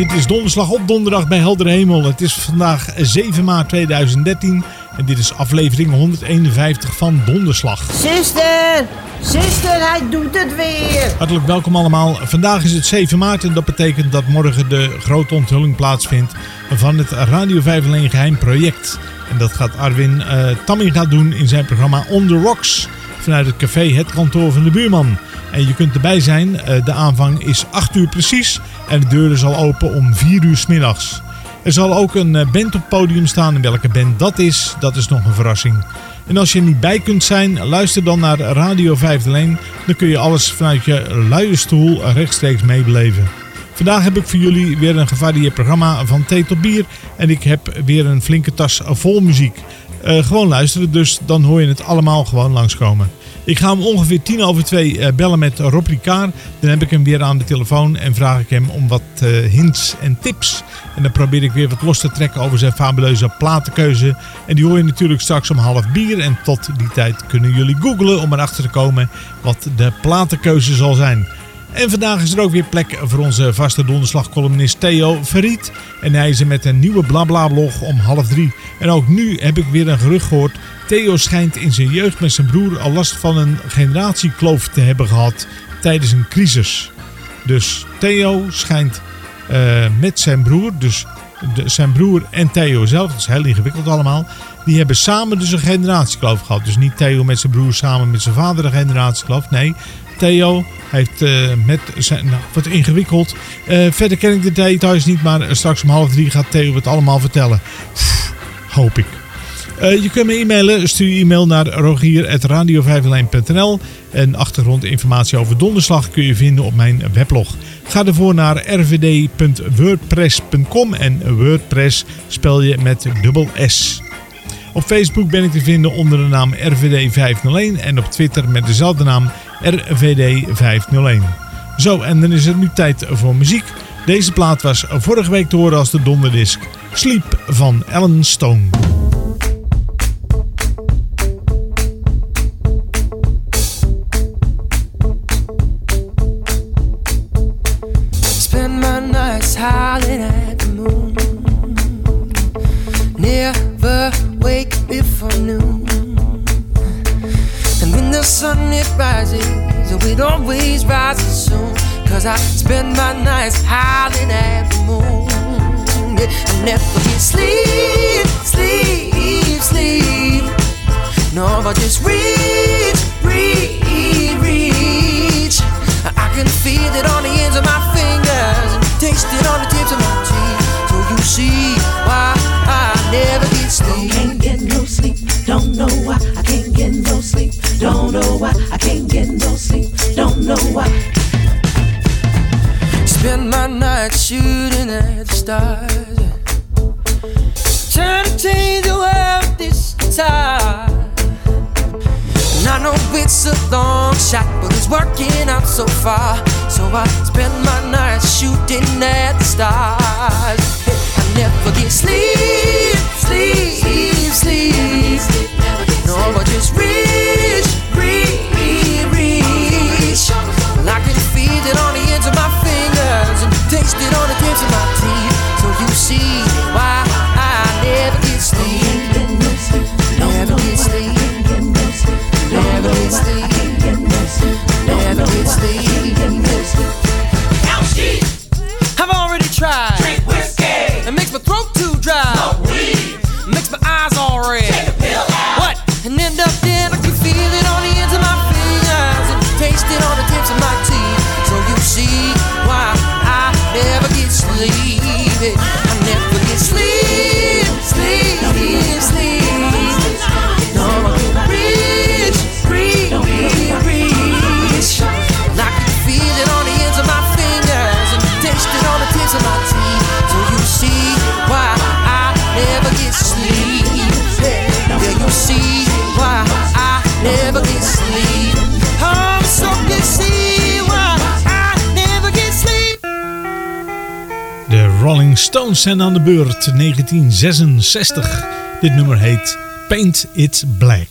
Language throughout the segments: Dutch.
Dit is donderslag op donderdag bij heldere hemel. Het is vandaag 7 maart 2013 en dit is aflevering 151 van Donderslag. Zuster, zuster, hij doet het weer. Hartelijk welkom allemaal. Vandaag is het 7 maart en dat betekent dat morgen de grote onthulling plaatsvindt van het Radio 501 geheim project. En dat gaat Arwin eh Tamminga doen in zijn programma On The Rocks vanuit het café Het Kantoor van de Buurman. En je kunt erbij zijn. Eh, de aanvang is 8 uur precies en de deuren zal open om 4 uur 's middags. Er zal ook een eh, band op het podium staan en welke band dat is, dat is nog een verrassing. En als je er niet bij kunt zijn, luister dan naar Radio 501. Dan kun je alles vanuit je luie stoel rechtstreeks meebeleven. Vandaag heb ik voor jullie weer een gevarieerd programma van thee tot bier. En ik heb weer een flinke tas vol muziek. Eh, gewoon luisteren, dus dan hoor je het allemaal gewoon langskomen. Ik ga om ongeveer tien over twee eh, bellen met Rob Ricard. Dan heb ik hem weer aan de telefoon en vraag ik hem om wat eh, hints en tips. En dan probeer ik weer wat los te trekken over zijn fabuleuze platenkeuze. En die hoor je natuurlijk straks om half bier. En tot die tijd kunnen jullie googlen om erachter te komen wat de platenkeuze zal zijn. En vandaag is er ook weer plek voor onze vaste donderslagcolumnist Theo Verriet. En hij is er met een nieuwe blabla-blog om half drie. En ook nu heb ik weer een gerucht gehoord. Theo schijnt in zijn jeugd met zijn broer al last van een generatiekloof te hebben gehad tijdens een crisis. Dus Theo schijnt eh, met zijn broer, dus zijn broer en Theo zelf, dat is heel ingewikkeld allemaal, die hebben samen dus een generatiekloof gehad. Dus niet Theo met zijn broer samen met zijn vader een generatiekloof. Nee, Theo heeft eh, met zijn. Nou, wat ingewikkeld. Eh, verder ken ik de details niet, maar eh, straks om half drie gaat Theo het allemaal vertellen. Hoop ik. Je kunt me e-mailen. Stuur je e-mail naar rogier.radio501.nl En achtergrondinformatie over donderslag kun je vinden op mijn weblog. Ga ervoor naar rvd.wordpress.com en WordPress spel je met dubbel S. Op Facebook ben ik te vinden onder de naam RVD501 en op Twitter met dezelfde naam RVD501. Zo, en dan is het nu tijd voor muziek. Deze plaat was vorige week te horen als de donderdisc Sleep van Ellen Stone. Sun it rises, so it always rises soon. Cause I spend my nights howling at the moon. Yeah, I never get sleep, sleep, sleep. No, I just reach, reach, reach. I can feel it on the ends of my fingers and taste it on the tips of my teeth. So you see why I never get sleep. Can't get no sleep. Don't know why. I can't get no sleep. Don't know why. I can't get no sleep. Don't know why. Spend my night shooting at the stars. Trying to change the world this time. And I know it's a long shot, but it's working out so far. So I spend my nights shooting at the stars. I never get sleep, sleep, sleep. No, I just reach, Rolling Stones zijn aan de beurt 1966. Dit nummer heet Paint It Black.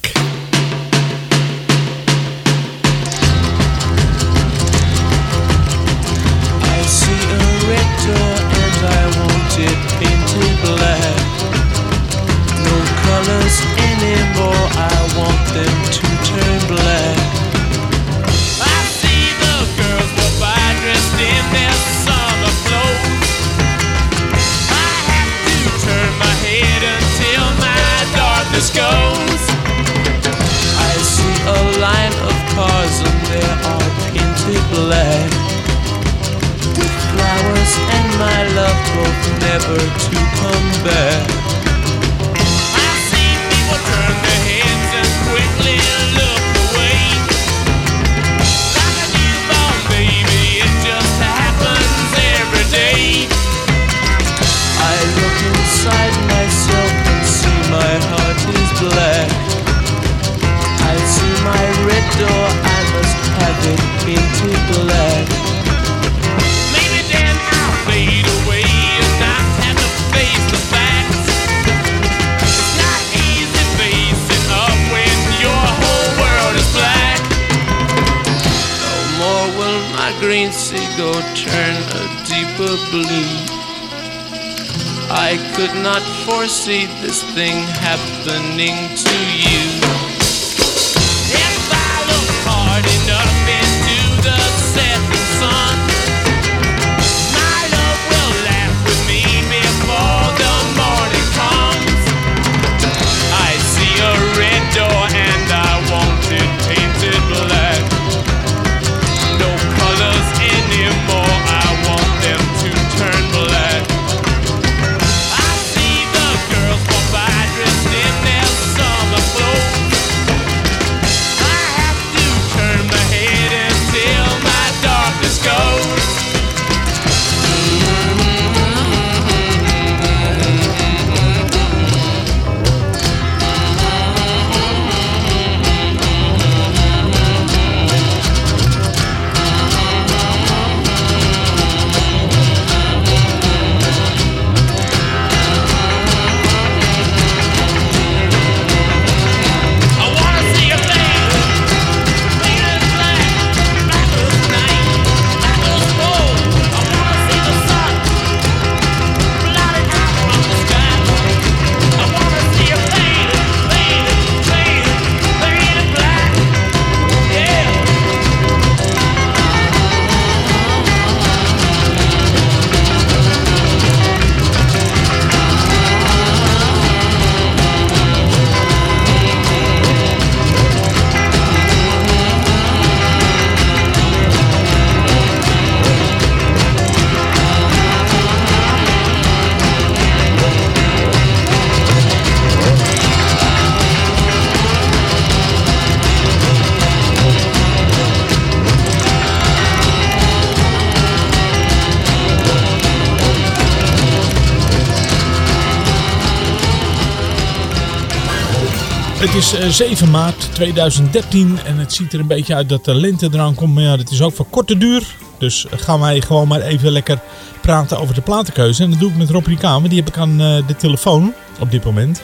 Is eh, 7 maart 2013 en het ziet er een beetje uit dat de lente eraan komt. Maar ja, dat is ook voor korte duur. Dus gaan wij gewoon maar even lekker praten over de platenkeuze. En dat doe ik met Rob Rikamer. Die heb ik aan eh, de telefoon op dit moment.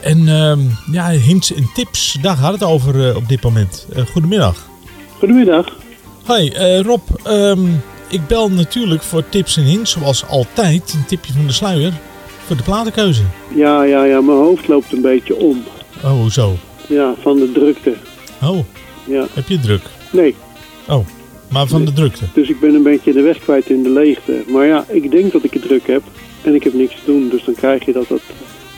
En ehm, ja, hints en tips, daar gaat het over eh, op dit moment. Eh, goedemiddag. Goedemiddag. Hoi eh, Rob, ehm, ik bel natuurlijk voor tips en hints zoals altijd. Een tipje van de sluier voor de platenkeuze. Ja, ja, ja, mijn hoofd loopt een beetje om. Oh, hoezo? Ja, van de drukte. Oh, Ja. heb je druk? Nee, Oh, maar van de drukte. dus ik ben een beetje de weg kwijt in de leegte. Maar ja, ik denk dat ik het druk heb en ik heb niks te doen. Dus dan krijg je dat het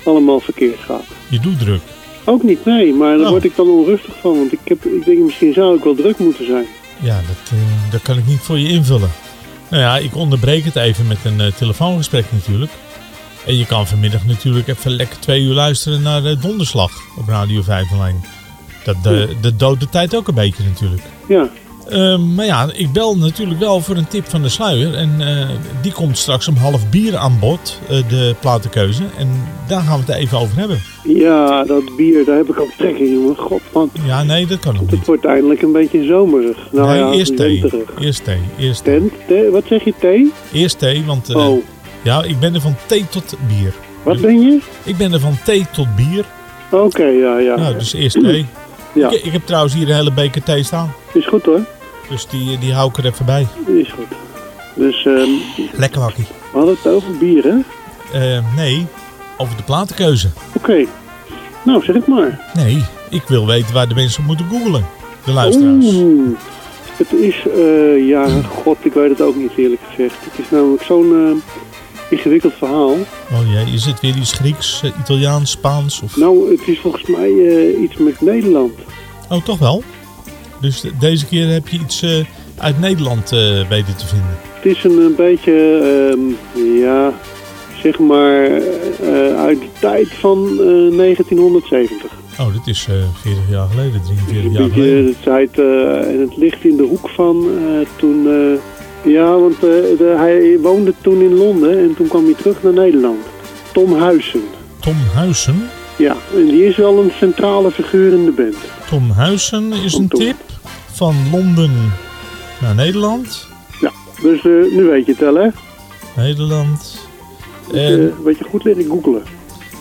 allemaal verkeerd gaat. Je doet druk. Ook niet, nee, maar daar Oh. word ik dan onrustig van. Want ik, heb, ik denk misschien zou ik wel druk moeten zijn. Ja, dat, eh, dat kan ik niet voor je invullen. Nou ja, ik onderbreek het even met een eh, telefoongesprek natuurlijk. En je kan vanmiddag natuurlijk even lekker twee uur luisteren naar eh, Donderslag op Radio 5 alleen. Dat, de, dat doodt de tijd ook een beetje natuurlijk. Ja, Ehm, maar ja, ik bel natuurlijk wel voor een tip van de sluier. En eh, die komt straks om half bier aan bod, eh, de platenkeuze. En daar gaan we het even over hebben. ja, dat bier, daar heb ik ook trek in, jongen. God, man. Ja, nee, dat kan Het niet. wordt eindelijk een beetje zomerig. Nou nee, ja, eerst thee. Eerst thee. Eerst thee. Tent, wat zeg je, thee? Eerst thee, want eh, Oh, Ja, ik ben er van thee tot bier. Wat ben je? Ik ben er van thee tot bier. Oké, ja, ja. Nou, dus eerst thee. Ja. Ik, ik heb trouwens hier een hele beker thee staan. Is goed hoor. Dus die, die hou ik er even bij. Is goed. Dus ehm Lekker wakkie. we hadden het over bier, hè? Eh, nee, over de platenkeuze. Oké. Nou, zeg het maar. Nee, ik wil weten waar de mensen moeten googelen. De luisteraars. Oeh. Het is, eh, ja, god, ik weet het ook niet eerlijk gezegd. Het is namelijk zo'n eh, ingewikkeld verhaal. Oh jee, is het weer iets Grieks, eh, Italiaans, Spaans? Of... Nou, het is volgens mij eh, iets met Nederland. Oh, toch wel? Dus de- deze keer heb je iets eh, uit Nederland eh, weten te vinden. Het is een, een beetje, ehm, ja, zeg maar, uit de tijd van eh, 1970. Oh, dit is eh 40 jaar geleden, 43 Een jaar beetje geleden. de tijd, eh, en het ligt in de hoek van toen, ja, want eh, de, hij woonde toen in Londen en toen kwam hij terug naar Nederland. Tom Huysen. Tom Huysen. Ja, en die is wel een centrale figuur in de band. Tom Huysen is een Tom. tip van Londen naar Nederland. Ja, dus eh, nu weet je het wel, hè? Nederland. Dus, En, eh, weet je goed leren googelen.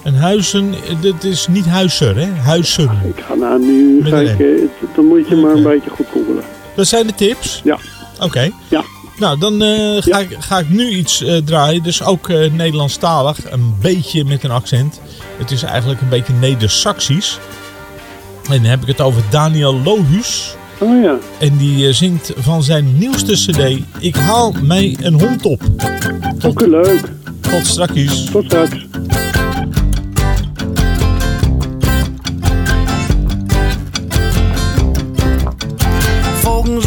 en Huizen, dit is niet Huizer, hè? Huizen. Ik ga nou nu, ga ik, het- dan moet je maar een beetje goed googelen. Dat zijn de tips? Ja. Oké. Ja. Nou, dan eh, ga, ik, ga ik nu iets eh, draaien. Dus ook eh, Nederlandstalig. Een beetje met een accent. Het is eigenlijk een beetje Neder-Saxisch. En dan heb ik het over Daniel Lohuus. Oh ja. En die zingt van zijn nieuwste cd... Ik haal mij een hond op. Ook leuk. Tot straks. Tot straks. Volgens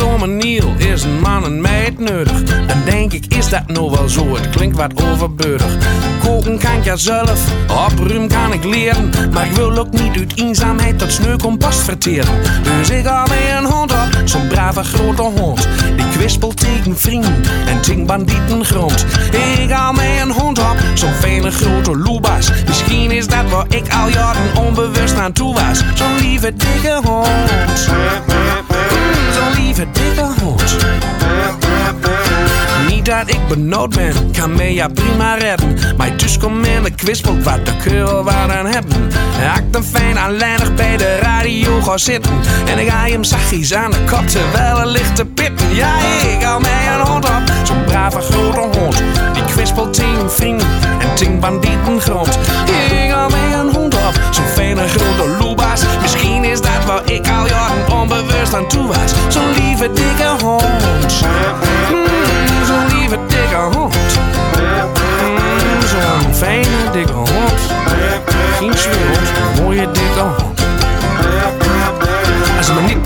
is een man een nodig. Dan denk ik, is dat nou wel zo? Het klinkt wat overbodig. Koken kan ik ja zelf, opruimen kan ik leren. Maar ik wil ook niet uit eenzaamheid tot sneu compost verteren. Dus ik haal een hond op, zo'n brave grote hond. Die kwispelt tegen vrienden en tegen bandieten grond. Ik haal mij een hond op, zo'n vele grote loebas. Misschien is dat waar ik al jaren onbewust aan toe was. Zo'n lieve dikke hond. Zo'n lieve dikke hond. Niet dat ik benauwd ben, kan mij ja prima redden. Maar dus kom in de kwispelt wat de keur waar aan hebben. Hakt hem fijn aanlijnig bij de radio gaan zitten. En ik ga hem zachtjes aan de kop terwijl er ligt te pitten. Ja, ik hou mij een hond op, zo'n brave grote hond. Die kwispelt tegen vrienden en tegen bandieten grond. Ik hou mij een hond op, zo'n fijne grote loebas. Misschien is dat waar ik al jaren onbewust aan toe was. Zo'n lieve dikke hond.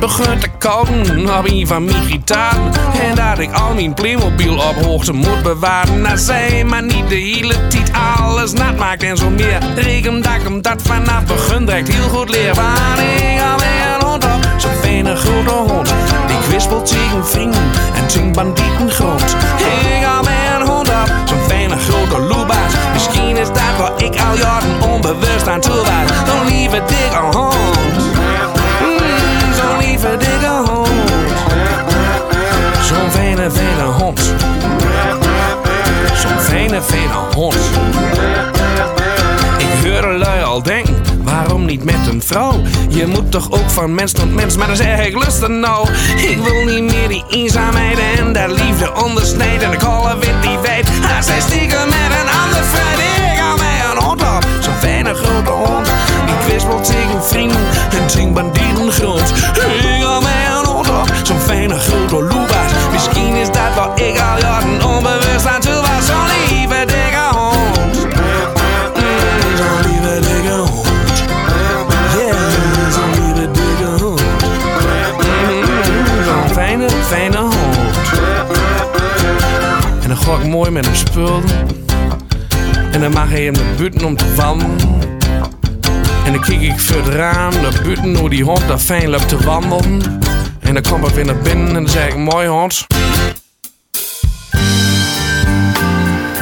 Begint te kouden op een van mijn En dat ik al mijn Playmobil op hoogte moet bewaren. Dan zij maar niet de hele tijd alles nat maakt en zo meer. Reken dat ik hem dat vanaf begin direct heel goed leer Maar ik hou weer een hond op, zo'n fijne grote hond. Die kwispelt tegen vrienden en tegen bandieten grond Ik een hond op, zo'n fijne grote loebaas Misschien is dat waar ik al jaren onbewust aan toe was Zo'n lieve dikke hond Dikke hond. Zo'n fijne, fijne hond. Zo'n fijne, fijne hond. Ik hoor lui al denken, waarom niet met een vrouw? Je moet toch ook van mens tot mens, maar dan zeg ik lust er nou. Ik wil niet meer die eenzaamheid en dat liefde ondersnijden. En ik alle wit die weet, hij zij stiekem met een ander vriend. Ik hou mij een hond op, zo'n fijne grote hond. Die kwispelt tegen vrienden en tegen bandieten. Ik mooi met hem spullen. En dan mag hij hem naar buiten om te wandelen. En dan kijk ik voor het raam naar buiten hoe die hond daar fijn loopt te wandelen. En dan kom ik weer naar binnen en dan zeg ik, mooi hond.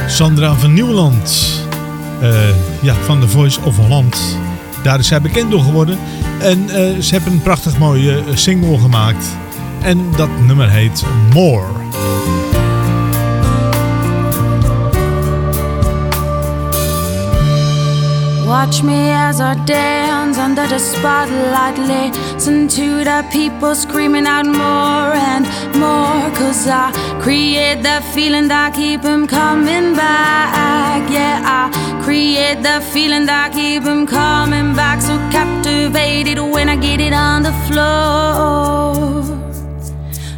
Sandra van Nieuwland. Eh, ja, van The Voice of Holland. Daar is zij bekend door geworden. En eh, ze hebben een prachtig mooie eh, single gemaakt. En dat nummer heet More. Watch me as I dance under the spotlight. Listen to the people screaming out more and more. Cause I create that feeling that keep them coming back. Yeah, I create that feeling that keep them coming back. So captivated when I get it on the floor.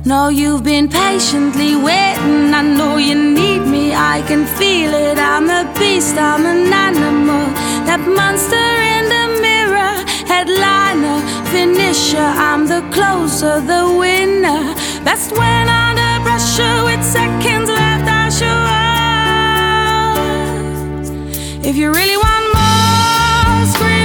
No, you've been patiently waiting. I know you need me. I can feel it. I'm a beast, I'm an animal. That monster in the mirror, headliner, finisher. I'm the closer, the winner. Best when under pressure with seconds left, I show up. If you really want more, scream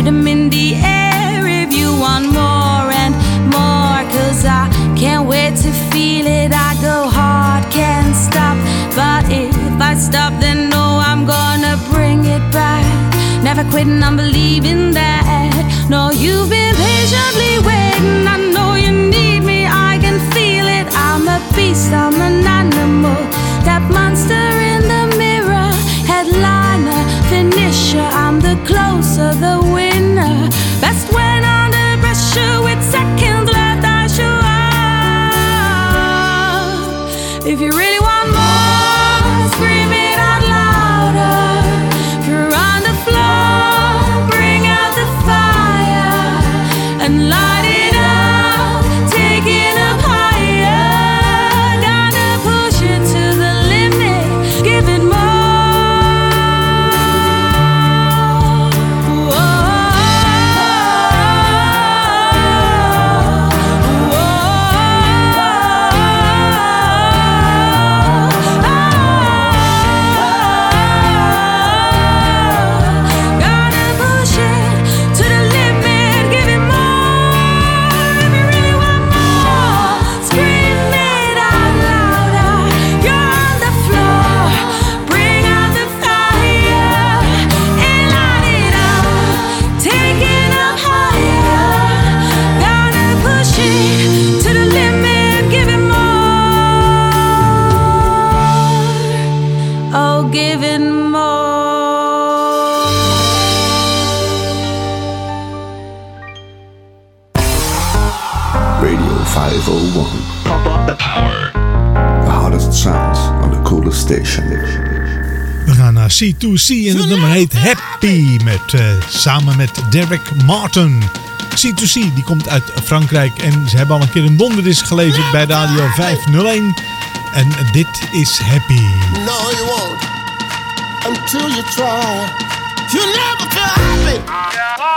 Put them in the air if you want more and more. Cause I can't wait to feel it. I go hard, can't stop. But if I stop, then no, I'm gonna bring it back. Never quitting, I'm believing that. No, you've been patiently waiting. I know you need me, I can feel it. I'm a beast, I'm an animal. That monster in the mirror, headliner, finisher. I'm the closer, the winner sana 501. Pump up the power. The hottest sounds on the coolest station. We gaan naar C2C en het nummer heet Happy. Met, eh, samen met Derek Martin. C2C die komt uit Frankrijk en ze hebben al een keer een donderdisc geleverd bij Radio 501. En dit is Happy. No, you won't. Until you try. You never feel happy.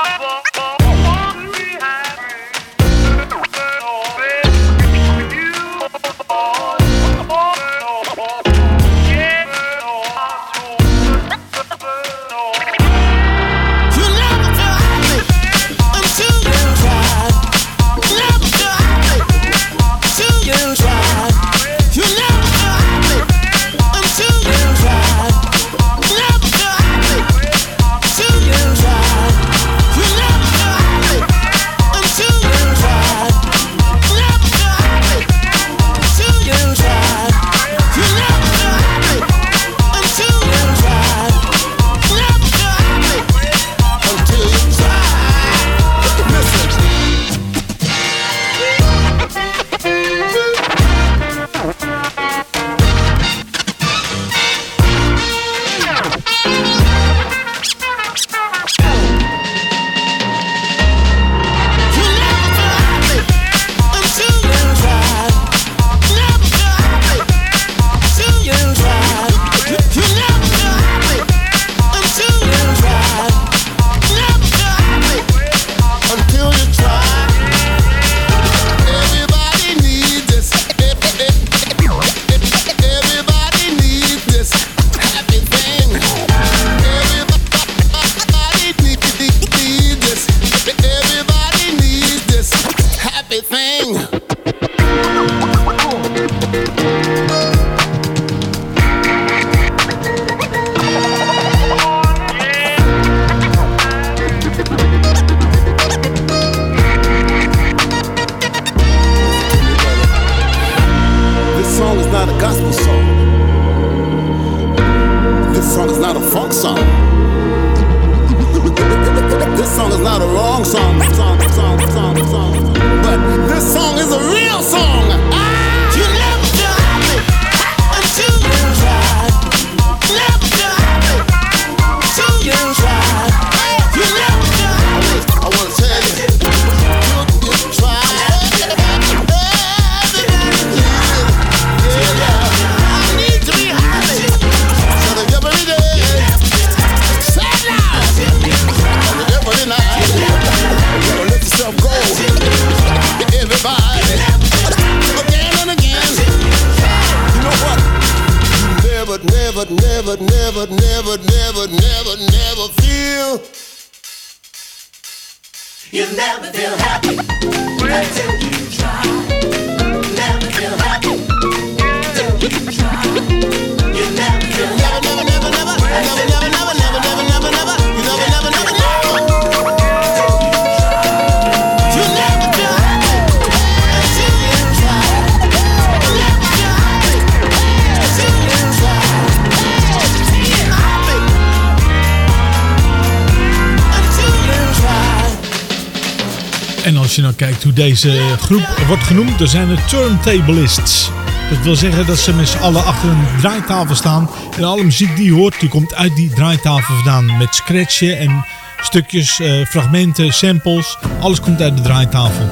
En als je nou kijkt hoe deze groep wordt genoemd, dan zijn het turntablists. Dat wil zeggen dat ze met z'n allen achter een draaitafel staan. En alle muziek die je hoort, die komt uit die draaitafel vandaan. Met scratchen en stukjes, eh, fragmenten, samples. Alles komt uit de draaitafel.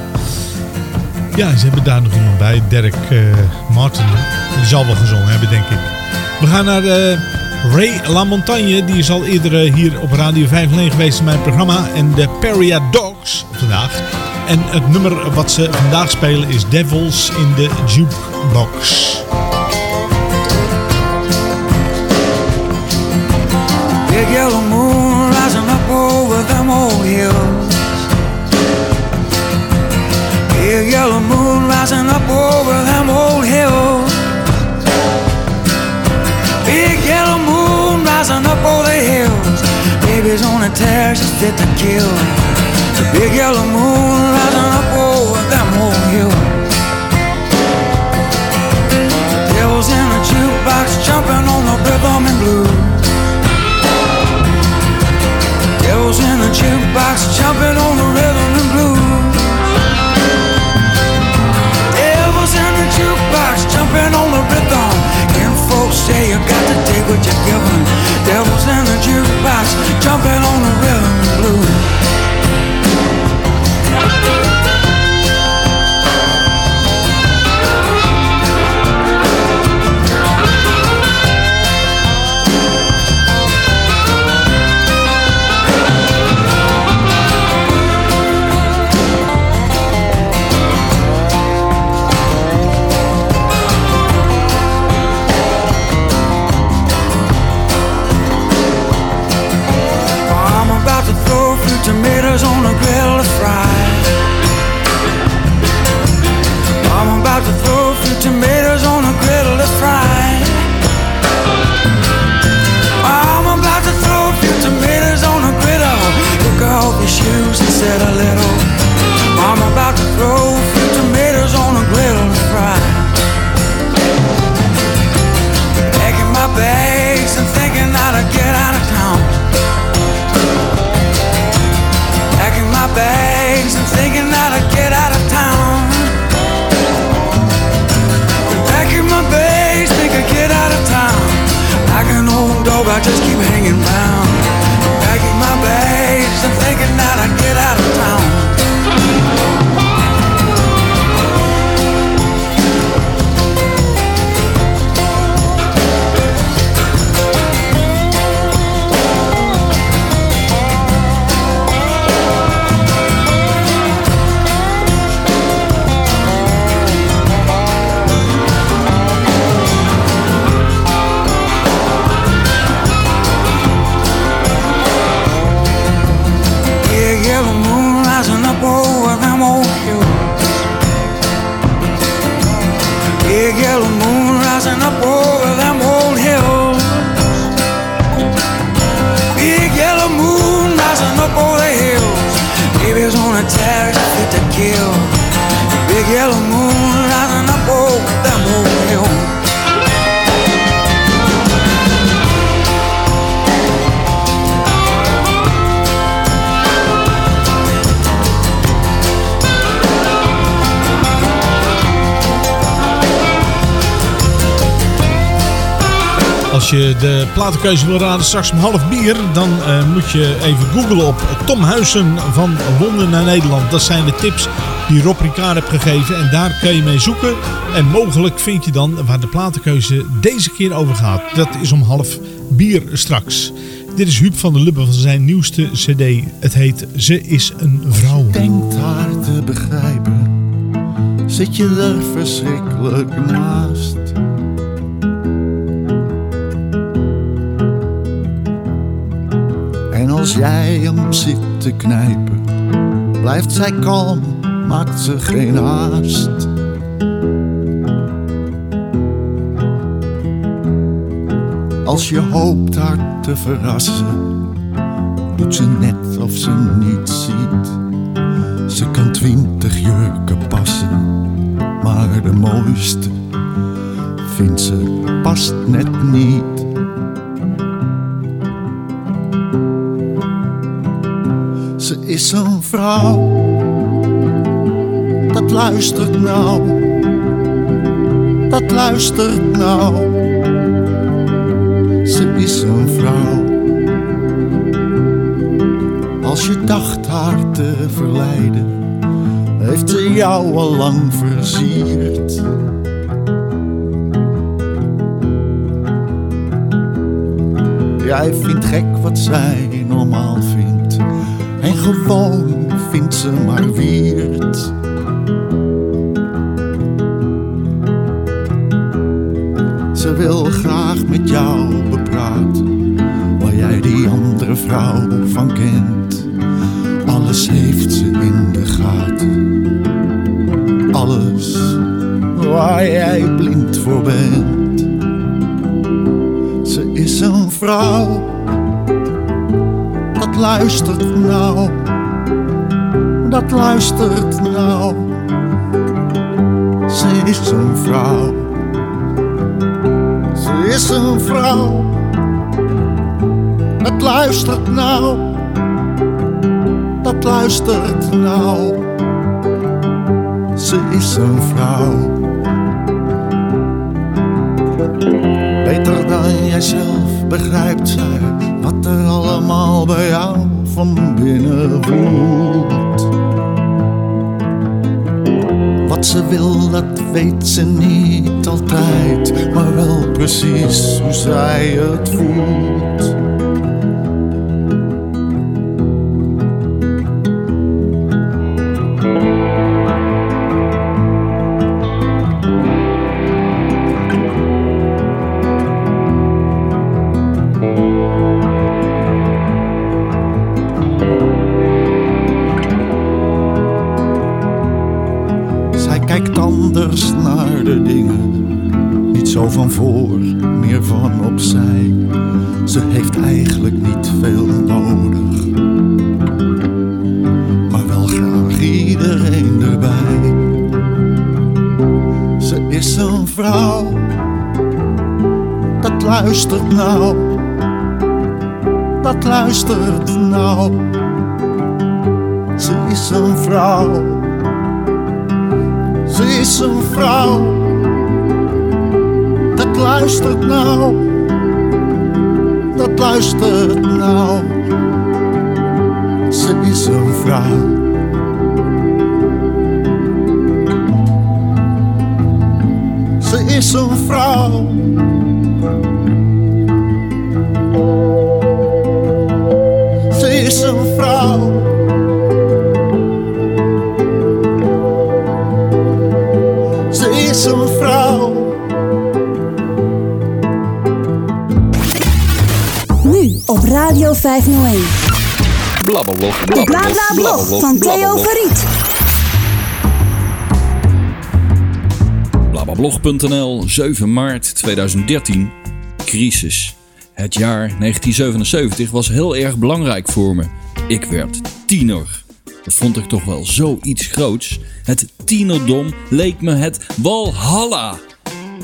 Ja, ze hebben daar nog iemand bij. Derek eh, Martin. Die zal wel gezongen hebben, denk ik. We gaan naar eh, Ray LaMontagne. Die is al eerder eh, hier op Radio 501 geweest in mijn programma. En de Peria Dogs vandaag. En het nummer wat ze vandaag spelen is Devils in the Jukebox. Big yellow moon rising up over them old hills. Big yellow moon rising up over them old hills. Big yellow moon rising up over the hills. Baby's on a tear, she's fit to kill. The big yellow moon rising up over them old hills. Devil's in a jukebox jumping on the rhythm and blues. Devils in the jukebox jumping on the rhythm and blues. Devils in the jukebox jumping on the rhythm. And folks say you got to take what you're given. Devils in the jukebox jumping on the rhythm Big yellow moon je de platenkeuze wil raden straks om half bier, dan eh, moet je even googlen op Tom Huizen van Londen naar Nederland. Dat zijn de tips die Rob Ricard heeft gegeven en daar kun je mee zoeken. En mogelijk vind je dan waar de platenkeuze deze keer over gaat. Dat is om half bier straks. Dit is Huub van der Lubbe van zijn nieuwste cd. Het heet Ze is een vrouw. denkt haar te begrijpen, zit je er verschrikkelijk naast. Als jij hem zit te knijpen, blijft zij kalm, maakt ze geen haast. Als je hoopt haar te verrassen, doet ze net of ze niet ziet. Ze kan twintig jurken passen, maar de mooiste vindt ze past net niet. Is een vrouw, dat luistert nou, dat luistert nou. Ze is een vrouw. Als je dacht haar te verleiden, heeft ze jou al lang versierd. Jij vindt gek wat zij normaal vindt. En gewoon vindt ze maar weird. Ze wil graag met jou bepraten, waar jij die andere vrouw van kent. Alles heeft ze in de gaten. Alles waar jij blind voor bent. Ze is een vrouw, luistert nou, dat luistert nou. Ze is een vrouw, ze is een vrouw, dat luistert nou, dat luistert nou. Ze is een vrouw. Beter dan jijzelf begrijpt zij wat er allemaal bij jou van binnen voelt. Wat ze wil, dat weet ze niet altijd, maar wel precies hoe zij het voelt. Is een vrouw. Dat luistert nou. Dat luistert nou. Ze is een vrouw. Ze is een vrouw, dat luistert nou, dat luistert nou. Ze is een vrouw. Een vrouw. Ze is een vrouw. Ze is een vrouw. Nu op Radio 501. Blablablog. De Bla Bla Blog van Theo Verriet. Blablablog.nl, 7 maart 2013. Crisis. Het jaar 1977 was heel erg belangrijk voor me. Ik werd tiener. Dat vond ik toch wel zoiets groots. Het tienerdom leek me het walhalla.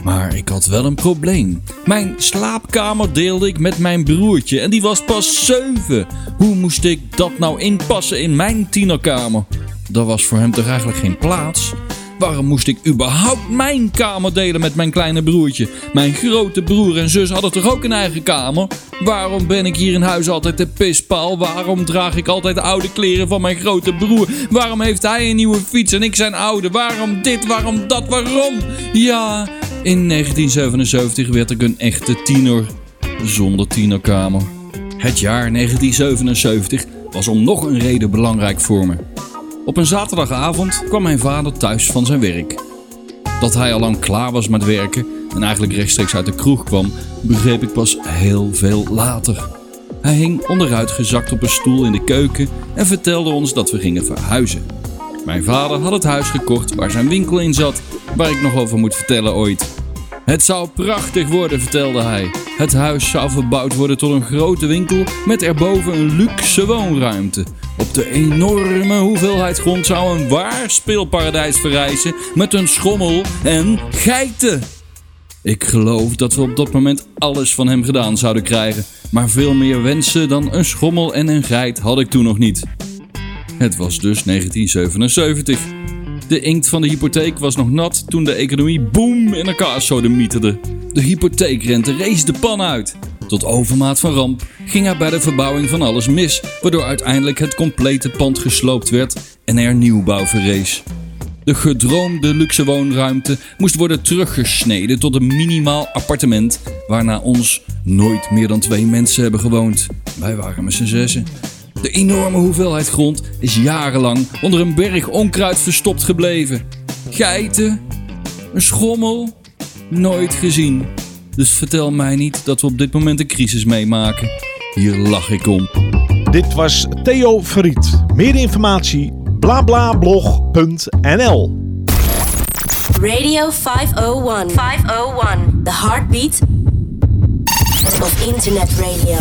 Maar ik had wel een probleem. Mijn slaapkamer deelde ik met mijn broertje en die was pas 7. Hoe moest ik dat nou inpassen in mijn tienerkamer? Daar was voor hem toch eigenlijk geen plaats? Waarom moest ik überhaupt mijn kamer delen met mijn kleine broertje? Mijn grote broer en zus hadden toch ook een eigen kamer? Waarom ben ik hier in huis altijd de pispaal? Waarom draag ik altijd de oude kleren van mijn grote broer? Waarom heeft hij een nieuwe fiets en ik zijn oude? Waarom dit, waarom dat, waarom? Ja, in 1977 werd ik een echte tiener zonder tienerkamer. Het jaar 1977 was om nog een reden belangrijk voor me. Op een zaterdagavond kwam mijn vader thuis van zijn werk. Dat hij al lang klaar was met werken en eigenlijk rechtstreeks uit de kroeg kwam, begreep ik pas heel veel later. Hij hing onderuitgezakt op een stoel in de keuken en vertelde ons dat we gingen verhuizen. Mijn vader had het huis gekocht waar zijn winkel in zat, waar ik nog over moet vertellen ooit. Het zou prachtig worden, vertelde hij. Het huis zou verbouwd worden tot een grote winkel met erboven een luxe woonruimte. Op de enorme hoeveelheid grond zou een waar speelparadijs verrijzen met een schommel en geiten. Ik geloof dat we op dat moment alles van hem gedaan zouden krijgen, maar veel meer wensen dan een schommel en een geit had ik toen nog niet. Het was dus 1977. De inkt van de hypotheek was nog nat toen de economie boom in elkaar sodemieterde. De hypotheekrente rees de pan uit. Tot overmaat van ramp ging er bij de verbouwing van alles mis, waardoor uiteindelijk het complete pand gesloopt werd en er nieuwbouw verrees. De gedroomde luxe woonruimte moest worden teruggesneden tot een minimaal appartement, waarna ons nooit meer dan twee mensen hebben gewoond. Wij waren met z'n zessen. De enorme hoeveelheid grond is jarenlang onder een berg onkruid verstopt gebleven. Geiten? Een schommel? Nooit gezien. Dus vertel mij niet dat we op dit moment een crisis meemaken. Hier lach ik om. Dit was Theo Verriet. Meer informatie blablablog.nl Radio 501. 501. The heartbeat of internet radio.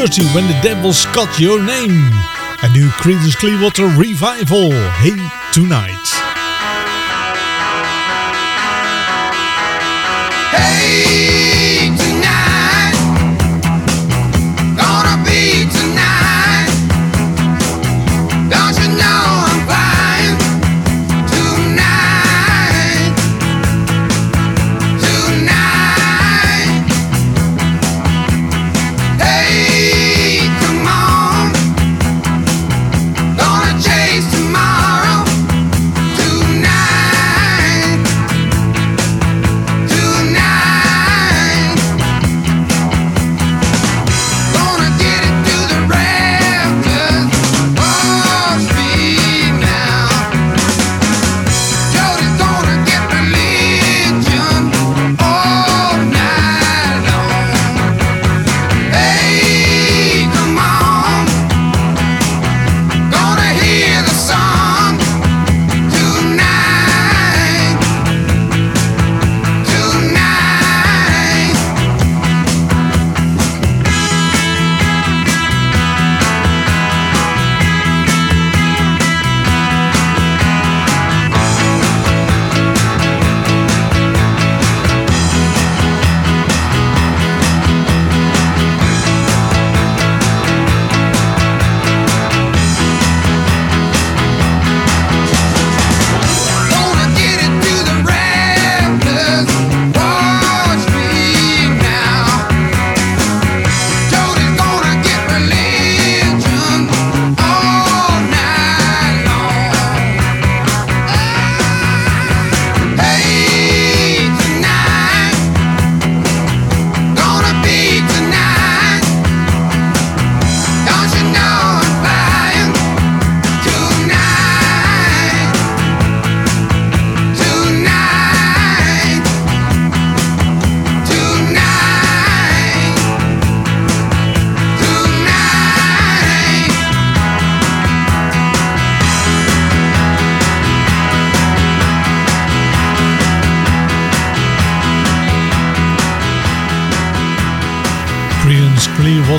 When the Devil's Got Your Name. En nu Creedence Clearwater Revival. Hey Tonight.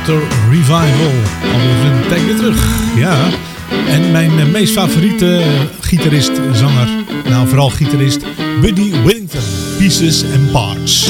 Water Revival. Alweer een tijdje terug. Ja. En mijn meest favoriete gitarist, zanger, nou vooral gitarist, Buddy Willington. Pieces and Parts.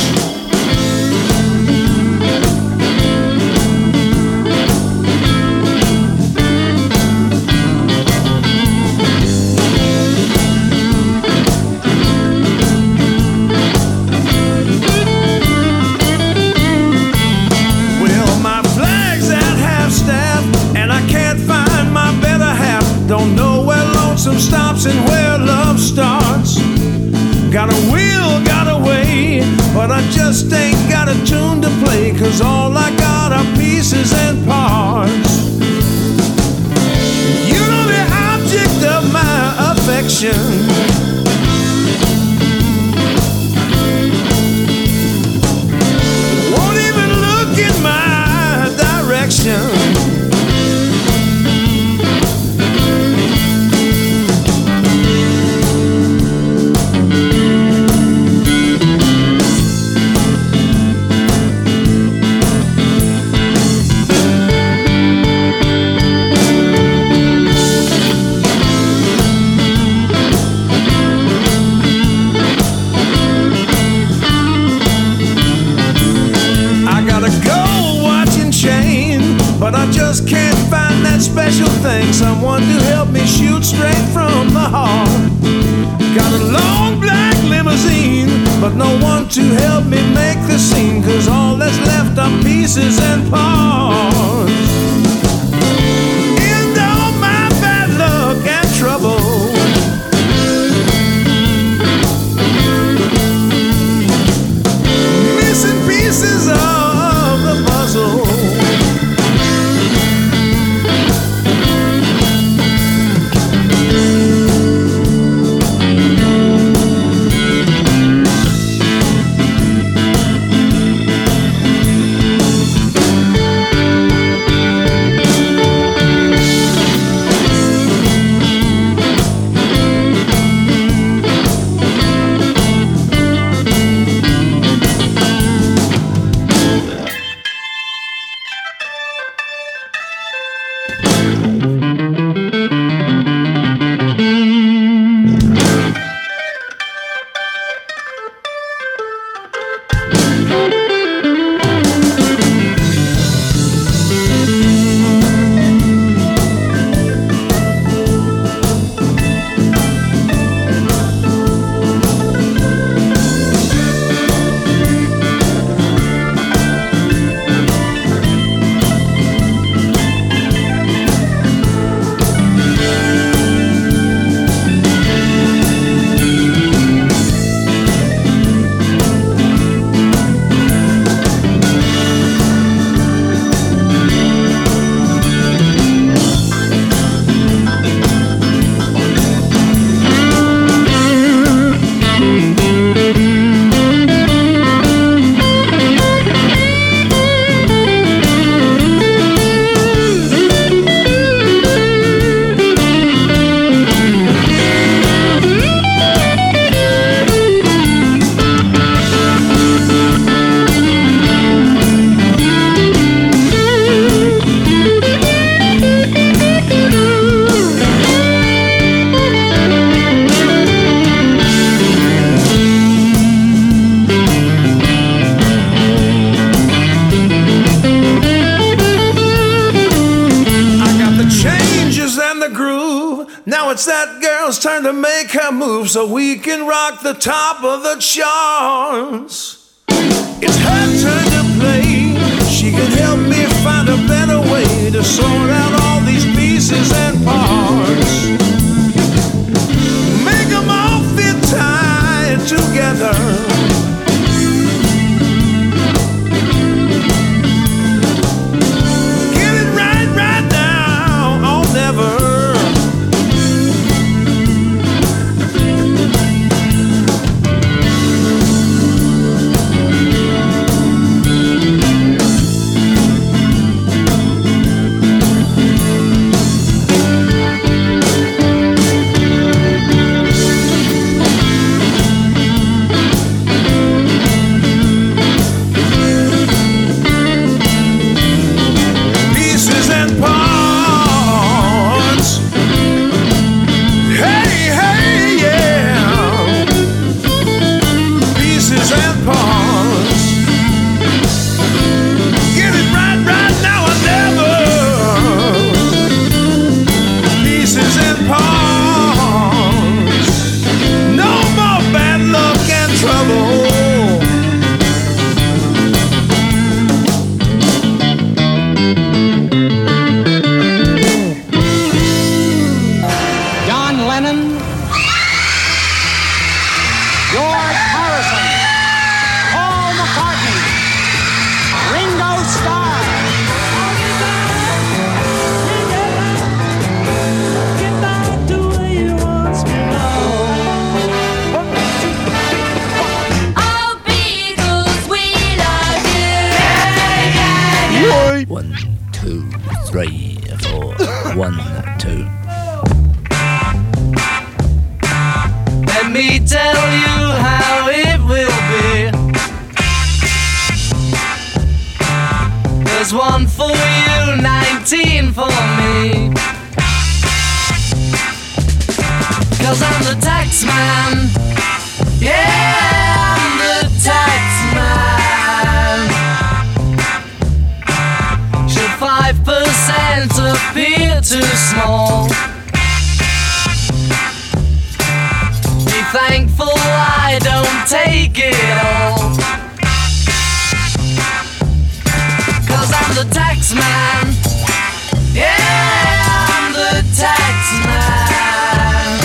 You, 19 for me. Cause I'm the tax man. Yeah, I'm the. Should 5% appear too small? Be thankful I don't take it all. I'm the tax man. Yeah, I'm the tax man.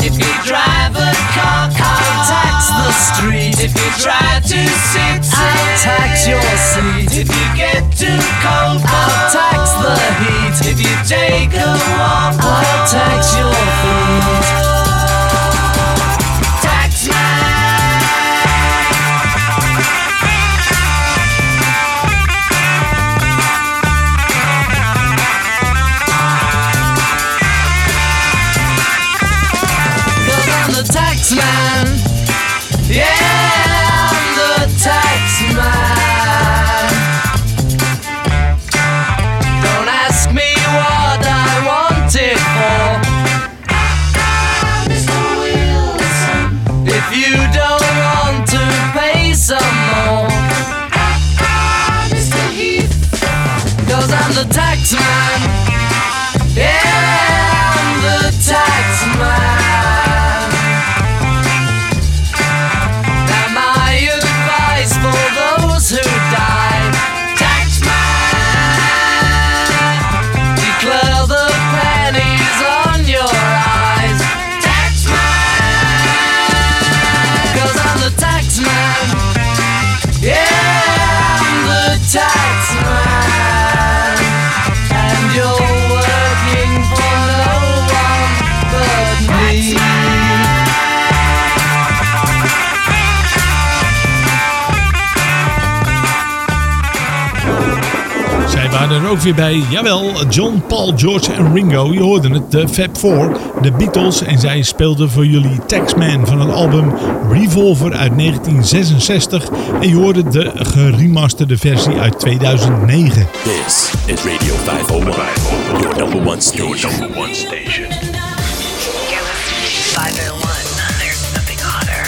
If you drive a car, I'll tax the street. If you try to sit, I'll tax your seat. If you get too cold, I'll tax the heat. If you take a walk, I'll tax your feet. Man. Ook weer bij. Jawel, John, Paul, George en Ringo. Je hoorde het, de Fab Four, de Beatles. En zij speelden voor jullie Taxman van het album Revolver uit 1966. En je hoorde de geremasterde versie uit 2009. This is Radio 501, your number one station. Your number one station. 501. There's nothing hotter.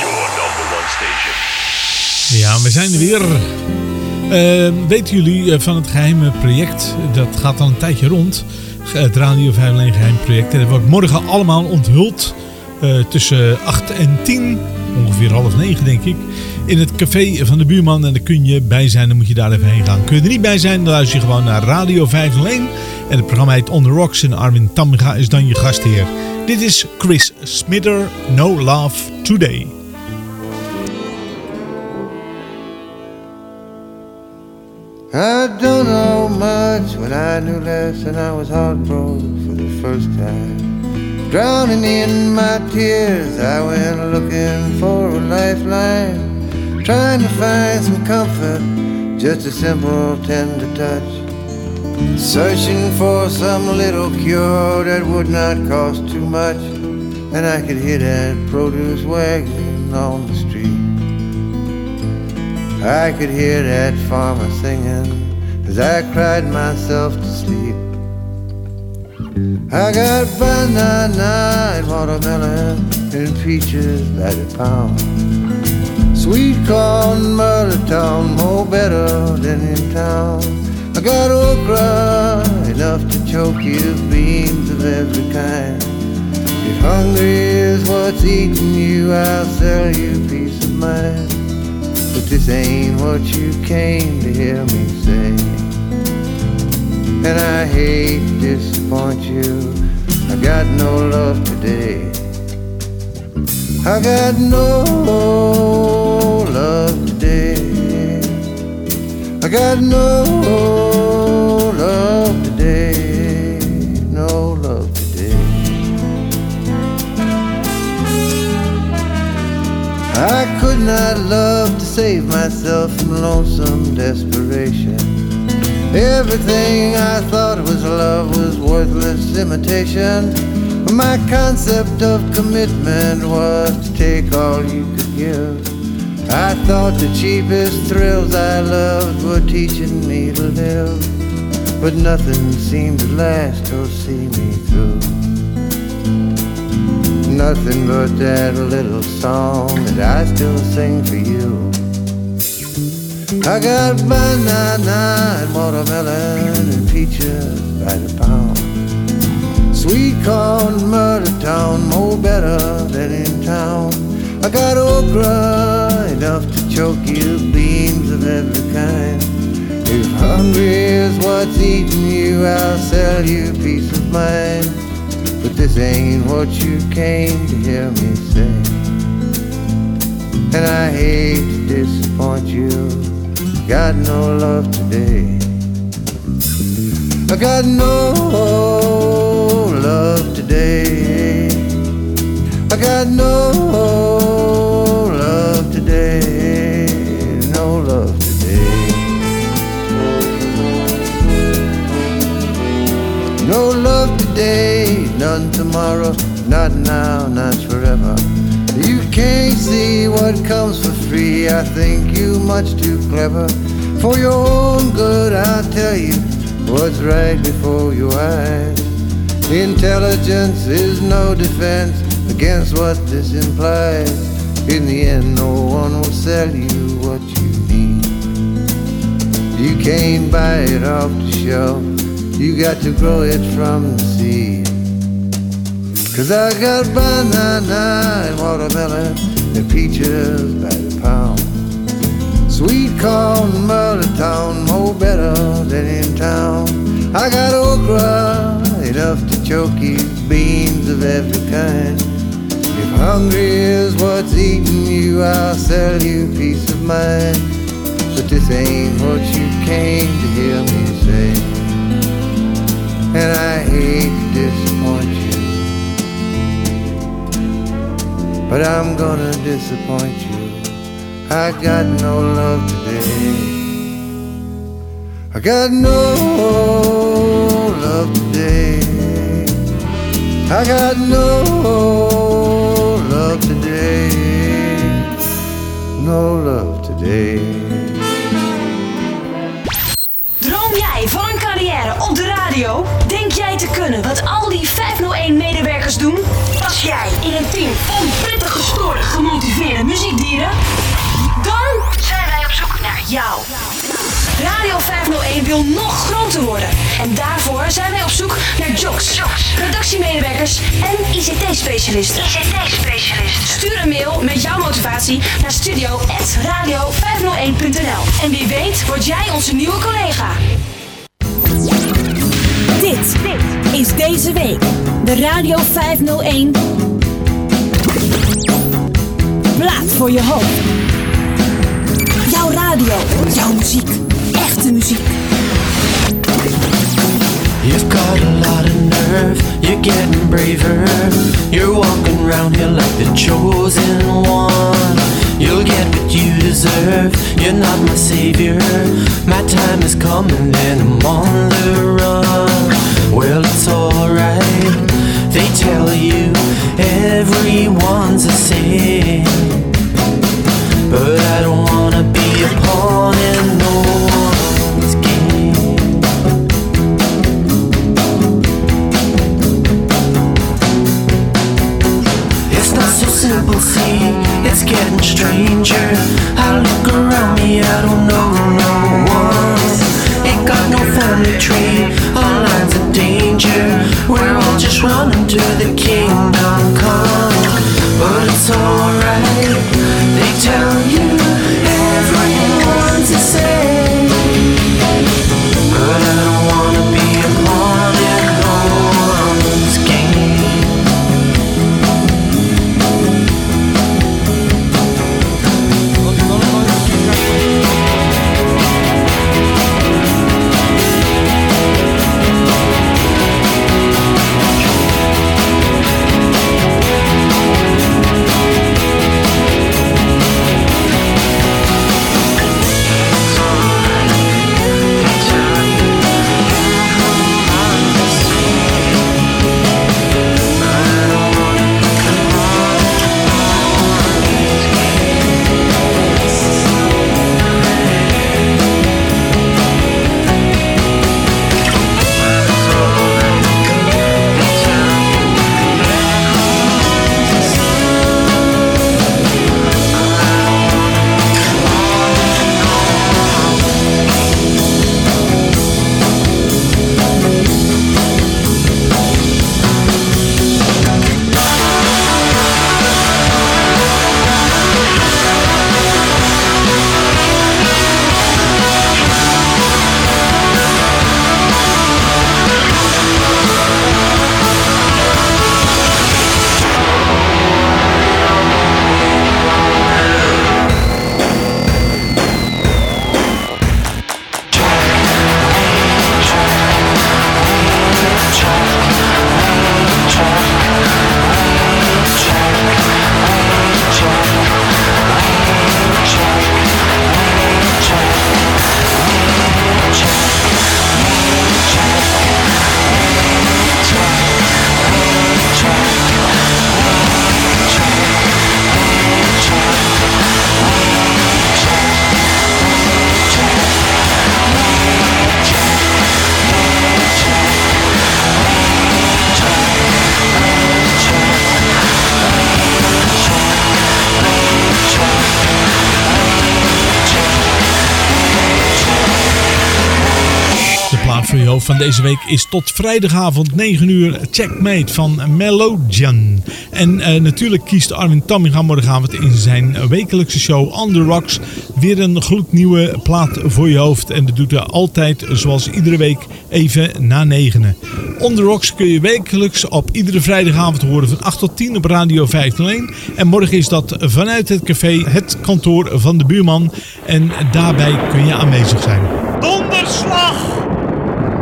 Your number one station. Ja, we zijn er weer. Eh, weten jullie eh, van het geheime project? Dat gaat al een tijdje rond. Het Radio 501 geheim project. En dat wordt morgen allemaal onthuld. eh, tussen 8 en 10. Ongeveer half 9 denk ik. In het café van de buurman. En daar kun je bij zijn. Dan moet je daar even heen gaan. Kun je er niet bij zijn. Dan luister je gewoon naar Radio 501. En het programma heet On The Rocks. En Armin Tamga is dan je gastheer. Dit is Chris Smidder. No Love Today. I don't know much when I knew less and I was heartbroken for the first time. Drowning in my tears, I went looking for a lifeline. Trying to find some comfort, just a simple, tender touch. Searching for some little cure that would not cost too much. And I could hear that produce wagon on the street. I could hear that farmer singing as I cried myself to sleep. I got banana and watermelon and peaches by the pound. Sweet corn, town, more better than in town. I got okra, enough to choke you, beans of every kind. If hungry is what's eating you, I'll sell you peace of mind. This ain't what you came to hear me say. And I hate to disappoint you. I got no love today. I got no love today. I got no love today. I couldn't love to save myself from lonesome desperation. Everything I thought was love was worthless imitation. My concept of commitment was to take all you could give. I thought the cheapest thrills I loved were teaching me to live. But nothing seemed to last or see me through. Nothing but that little song that I still sing for you. I got banana and watermelon and peaches by the pound. Sweet corn, murder town, more better than in town. I got okra enough to choke you, beans of every kind. If hungry is what's eating you, I'll sell you peace of mind. But this ain't what you came to hear me say. And I hate to disappoint you. Got no love today. I got no love today. I got no love today. No love today. No love today, none tomorrow, not now, not forever. You can't see what comes for free. I think you much too clever. For your own good, I'll tell you what's right before your eyes. Intelligence is no defense against what this implies. In the end, no one will sell you what you need. You can't buy it off the shelf. You got to grow it from the seed. Cause I got banana and watermelon and peaches by the pound. Sweet corn, mother town, more better than in town. I got okra enough to choke you, beans of every kind. If hungry is what's eating you, I'll sell you peace of mind. But this ain't what you came to hear me say. And I hate to disappoint you. But I'm gonna disappoint you. I got no love today. I got no love today. I got no love today. No love today. Jou. Radio 501 wil nog groter worden. En daarvoor zijn wij op zoek naar jocks, redactiemedewerkers en ICT-specialisten. ICT-specialisten. Stuur een mail met jouw motivatie naar studio.radio501.nl. En wie weet word jij onze nieuwe collega. Dit is deze week de Radio 501 Plaat voor je hoofd. Radio, jouw muziek, echte muziek. You've got a lot of nerve, you're getting braver. You're walking around here like the chosen one. You'll get what you deserve, you're not my savior. My time is coming and I'm on the run. Well, it's alright, they tell you everyone's the same. But I don't wanna be a pawn in no one's game. It's not so simple, see, it's getting stranger. I look around me, I don't know no one. Ain't got no family tree, all lines of danger. We're all just running to the kingdom come. plaat voor je tell you. Van deze week is tot vrijdagavond 9 uur Checkmate van Melodian. En eh, natuurlijk kiest Armin Tamminga morgenavond in zijn wekelijkse show The Rocks weer een gloednieuwe plaat voor je hoofd. En dat doet hij altijd zoals iedere week even na negenen. The Rocks kun je wekelijks op iedere vrijdagavond horen van 8 tot 10 op Radio 501. En morgen is dat vanuit het café Het Kantoor van de Buurman. En daarbij kun je aanwezig zijn. Donderslag!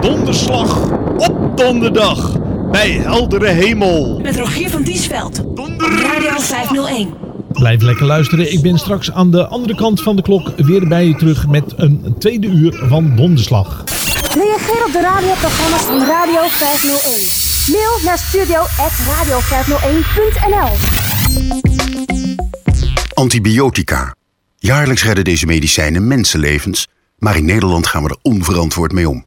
Donderslag op donderdag bij heldere hemel. Met Rogier van Diesveld. Op Radio 501. Blijf lekker luisteren. Ik ben straks aan de andere kant van de klok weer bij je terug met een tweede uur van donderslag. Reageer op de radioprogramma's van Radio 501. Mail naar studio.radio501.nl Antibiotica. Jaarlijks redden deze medicijnen mensenlevens, maar in Nederland gaan we er onverantwoord mee om.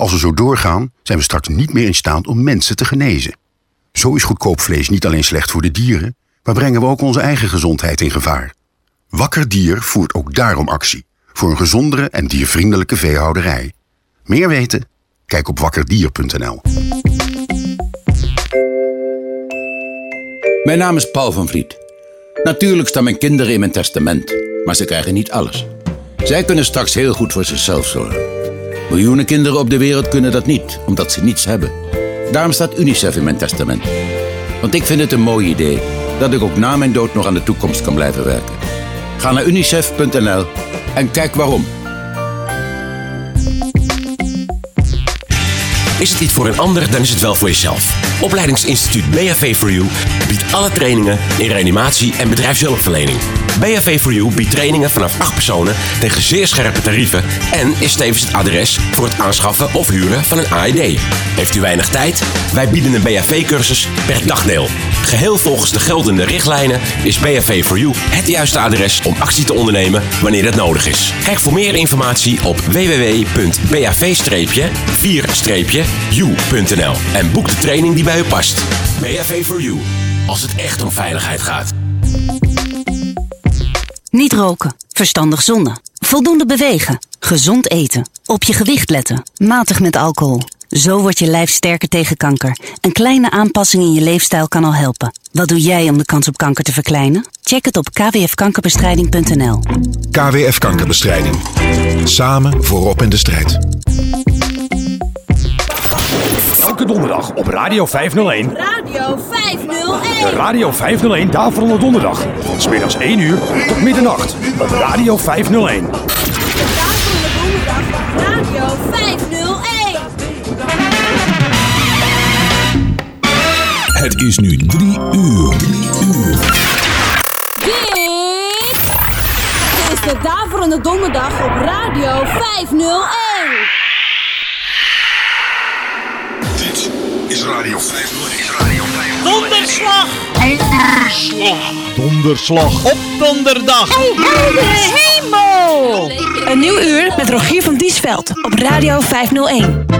Als we zo doorgaan, zijn we straks niet meer in staat om mensen te genezen. Zo is goedkoop vlees niet alleen slecht voor de dieren, maar brengen we ook onze eigen gezondheid in gevaar. Wakker Dier voert ook daarom actie voor een gezondere en diervriendelijke veehouderij. Meer weten? Kijk op wakkerdier.nl. Mijn naam is Paul van Vliet. Natuurlijk staan mijn kinderen in mijn testament, maar ze krijgen niet alles. Zij kunnen straks heel goed voor zichzelf zorgen. Miljoenen kinderen op de wereld kunnen dat niet, omdat ze niets hebben. Daarom staat UNICEF in mijn testament. Want ik vind het een mooi idee dat ik ook na mijn dood nog aan de toekomst kan blijven werken. Ga naar unicef.nl en kijk waarom. Is het niet voor een ander, dan is het wel voor jezelf. Opleidingsinstituut BHV for You biedt alle trainingen in reanimatie en bedrijfshulpverlening. BHV for You biedt trainingen vanaf 8 personen tegen zeer scherpe tarieven en is tevens het adres voor het aanschaffen of huren van een AED. Heeft u weinig tijd? Wij bieden een BHV-cursus per dagdeel. Geheel volgens de geldende richtlijnen is BHV for You het juiste adres om actie te ondernemen wanneer het nodig is. Kijk voor meer informatie op www.bav-4-u.nl en boek de training die bij u past. BHV for You, als het echt om veiligheid gaat. Niet roken, verstandig zonnen, voldoende bewegen, gezond eten, op je gewicht letten, matig met alcohol. Zo wordt je lijf sterker tegen kanker. Een kleine aanpassing in je leefstijl kan al helpen. Wat doe jij om de kans op kanker te verkleinen? Check het op kwfkankerbestrijding.nl. KWF Kankerbestrijding. Samen voorop in de strijd. Elke donderdag op Radio 501. Radio 501. De Radio 501 Daverende Donderdag. Van smiddags 1 uur tot middernacht op Radio 501. Radio 501. Het is nu drie uur. Dit is de Daverende Donderdag op Radio 501. Dit is Radio 501. Is Radio 501. Donderslag! Donderslag! Donderslag op donderdag. Hey, heldere hemel! Een nieuw uur met Rogier van Diesveld op Radio 501.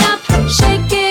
up, shaking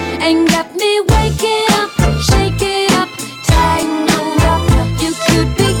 and get me waking up, shaking up, up. You could be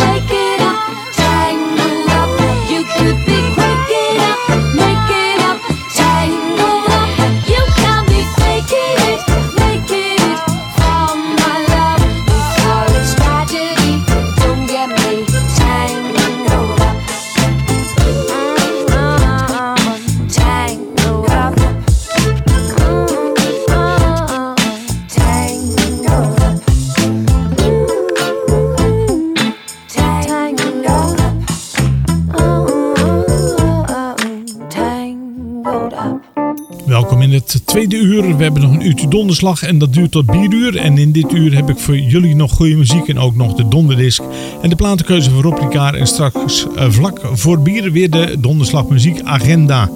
in het tweede uur. We hebben nog een uurtje donderslag en dat duurt tot bieruur. En in dit uur heb ik voor jullie nog goede muziek en ook nog de donderdisc. En de platenkeuze van Rob en straks eh, vlak voor bier weer de donderslag muziek agenda.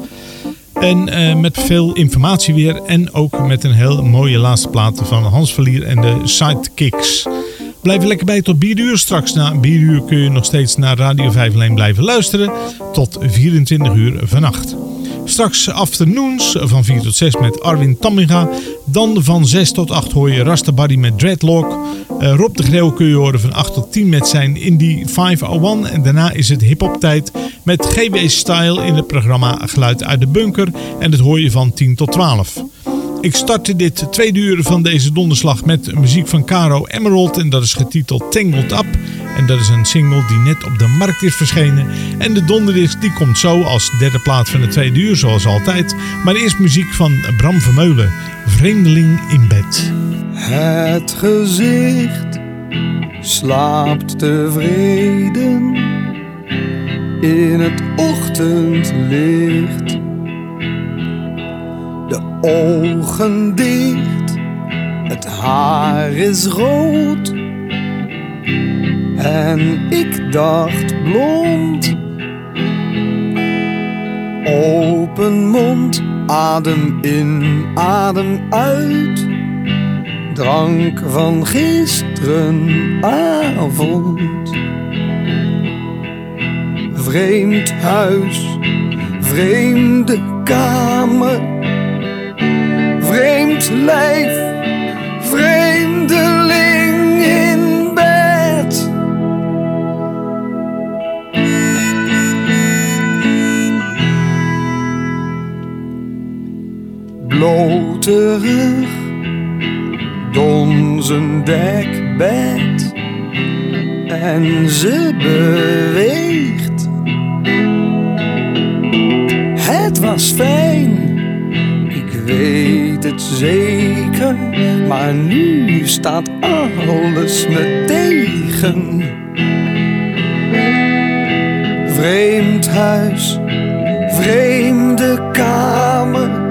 En eh, met veel informatie weer en ook met een heel mooie laatste plaat van Hans Verlier en de Sidekicks. Blijf lekker bij tot bieruur. Straks na bieruur kun je nog steeds naar Radio 5 alleen blijven luisteren. Tot 24 uur vannacht. Straks afternoons van 4 tot 6 met Arwin Tamminga. Dan van 6 tot 8 hoor je Rasta Buddy met Dreadlock. Eh, Rob de Greel kun je horen van 8 tot 10 met zijn Indie 501. En daarna is het hip-hop tijd met GW Style in het programma Geluid uit de Bunker. En dat hoor je van 10 tot 12. Ik startte dit tweede uur van deze donderslag met muziek van Caro Emerald. En dat is getiteld Tangled Up. En dat is een single die net op de markt is verschenen. En de donderdisc die komt zo als derde plaat van de tweede uur zoals altijd. Maar eerst muziek van Bram Vermeulen. Vreemdeling in bed. Het gezicht slaapt tevreden in het ochtendlicht. De ogen dicht, het haar is rood. En ik dacht blond. Open mond, adem in, adem uit. Drank van gisterenavond. Vreemd huis, vreemde kamer. Vreemd lijf, vreemdeling in bed. Bloterig, donzen dekbed. En ze beweegt. Het was fijn, weet het zeker. Maar nu staat alles me tegen. Vreemd huis, vreemde kamer.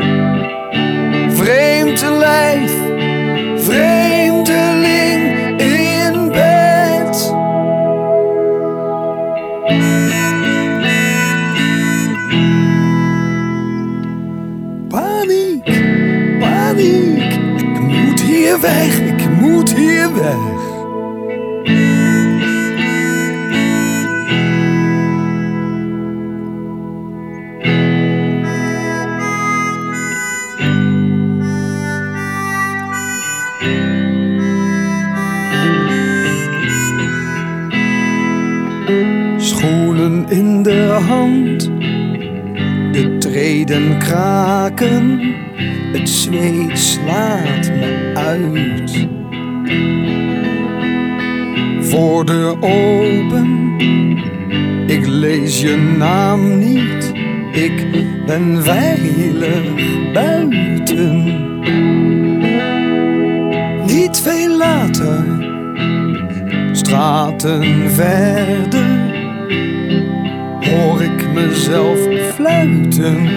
Het zweet slaat me uit. Voordeur open, ik lees je naam niet. Ik ben veilig buiten. Niet veel later, straten verder, hoor ik mezelf fluiten.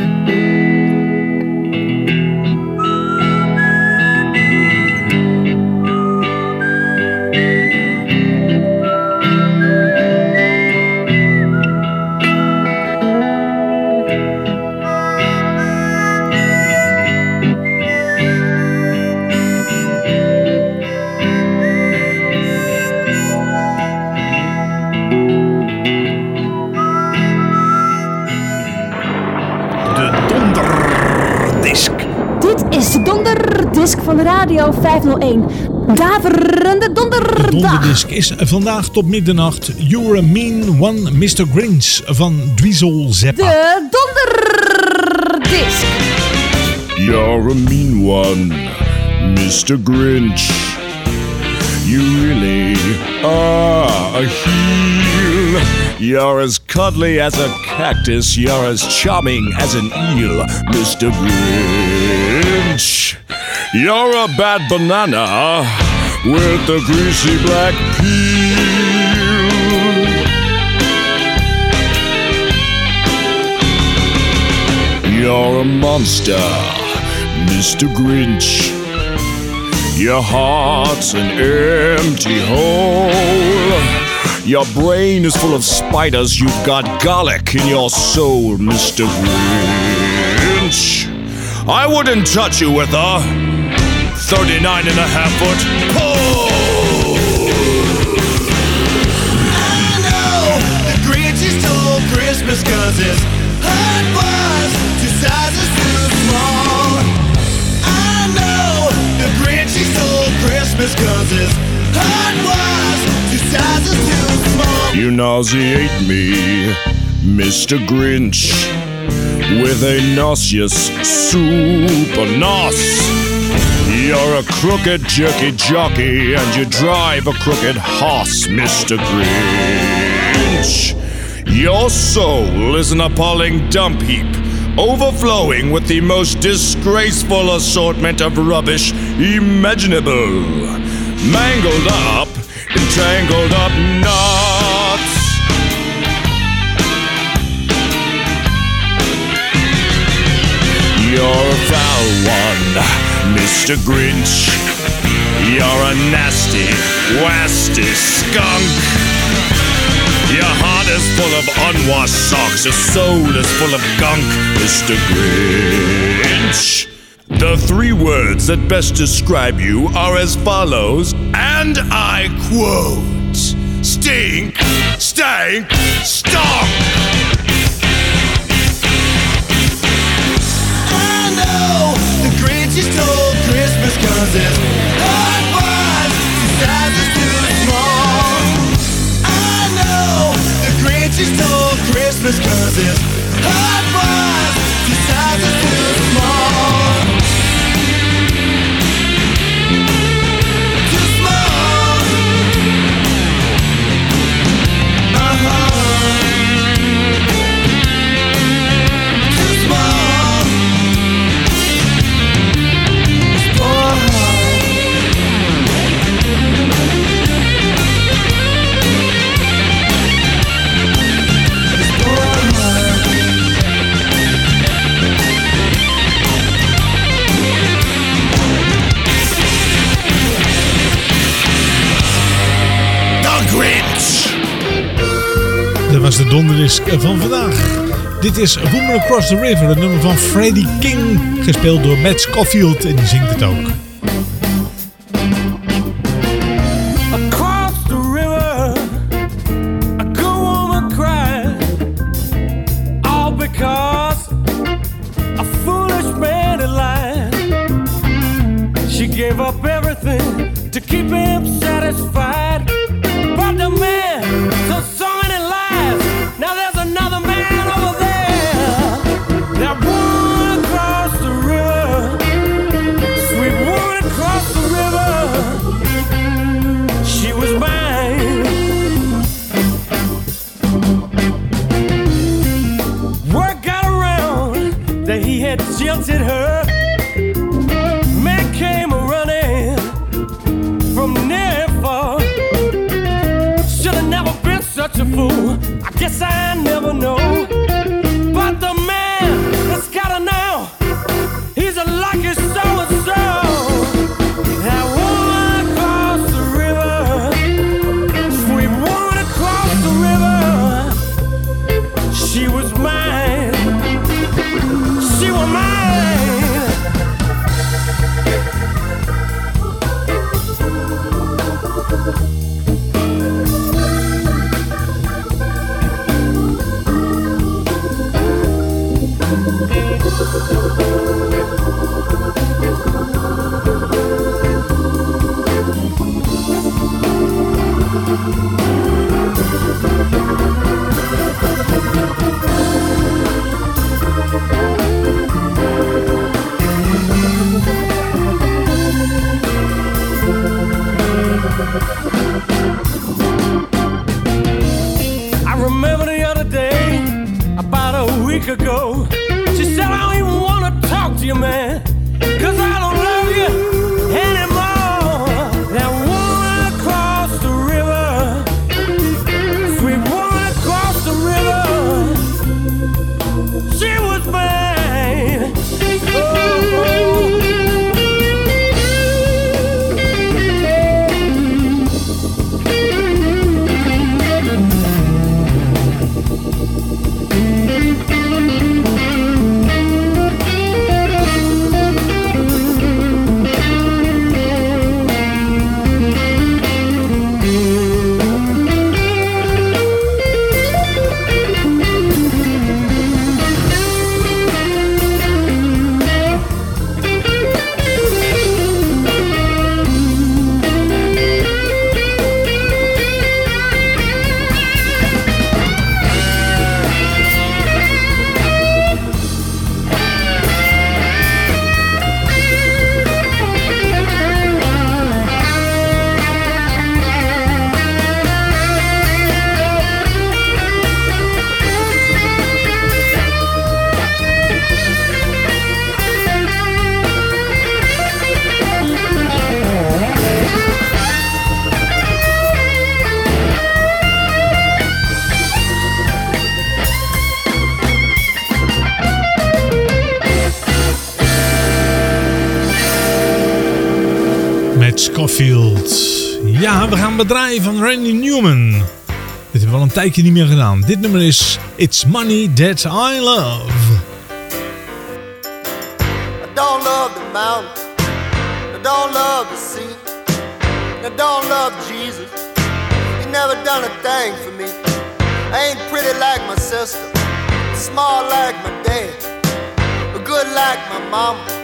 501. Daverende donderdag. Donderdisc is vandaag tot middernacht You're a Mean One Mr. Grinch van Dweezil Zappa. De donderdisc. You're a mean one, Mr. Grinch. You really are a heel. You're as cuddly as a cactus. You're as charming as an eel, Mr. Grinch. You're a bad banana with the greasy black peel. You're a monster, Mr. Grinch. Your heart's an empty hole. Your brain is full of spiders. You've got garlic in your soul, Mr. Grinch. I wouldn't touch you with a 39 and a half foot pole. I know the Grinch stole Christmas cause his heart was two sizes too small. I know the Grinch stole Christmas cause his heart was two sizes too small. You nauseate me, Mr. Grinch, with a nauseous super nos. You're a crooked jerky jockey and you drive a crooked horse, Mr. Grinch. Your soul is an appalling dump heap, overflowing with the most disgraceful assortment of rubbish imaginable. Mangled up, entangled up knots. You're a foul one, Mr. Grinch. You're a nasty, wasty skunk. Your heart is full of unwashed socks. Your soul is full of gunk, Mr. Grinch. The three words that best describe you are as follows, and I quote Stink, stank, stunk. she's told Christmas comes as too small. I know the Grinch Christmas hard De donderdisc van vandaag. Dit is Woman Across the River, het nummer van Freddie King, gespeeld door Matt Scofield en die zingt het ook. Ja, we gaan bedraaien van Randy Newman. Dit hebben we al een tijdje niet meer gedaan. Dit nummer is It's Money That I Love. I don't love the mountain. I don't love the sea. I don't love Jesus. He never done a thing for me. I ain't pretty like my sister. Small like my dad. But good like my mama.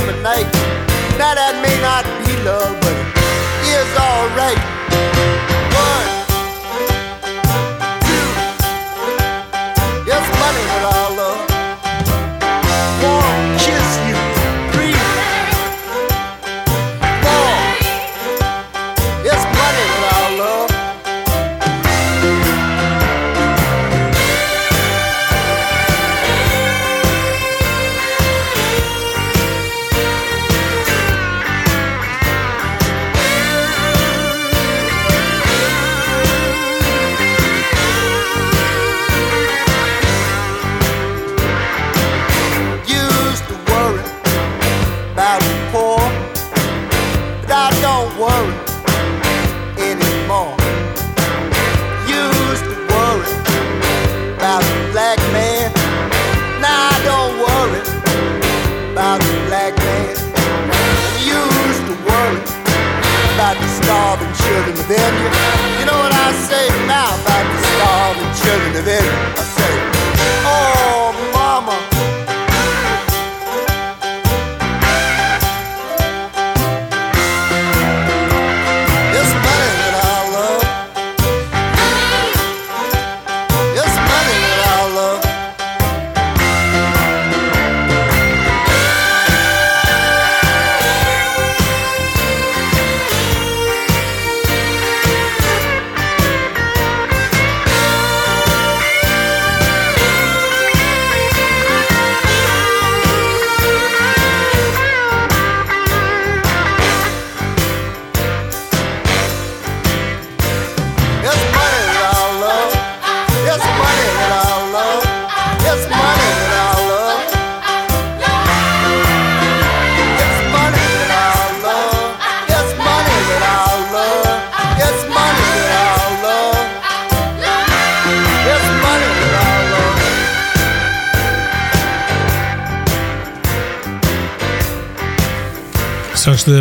him at night. Now that may not be love, but it is alright.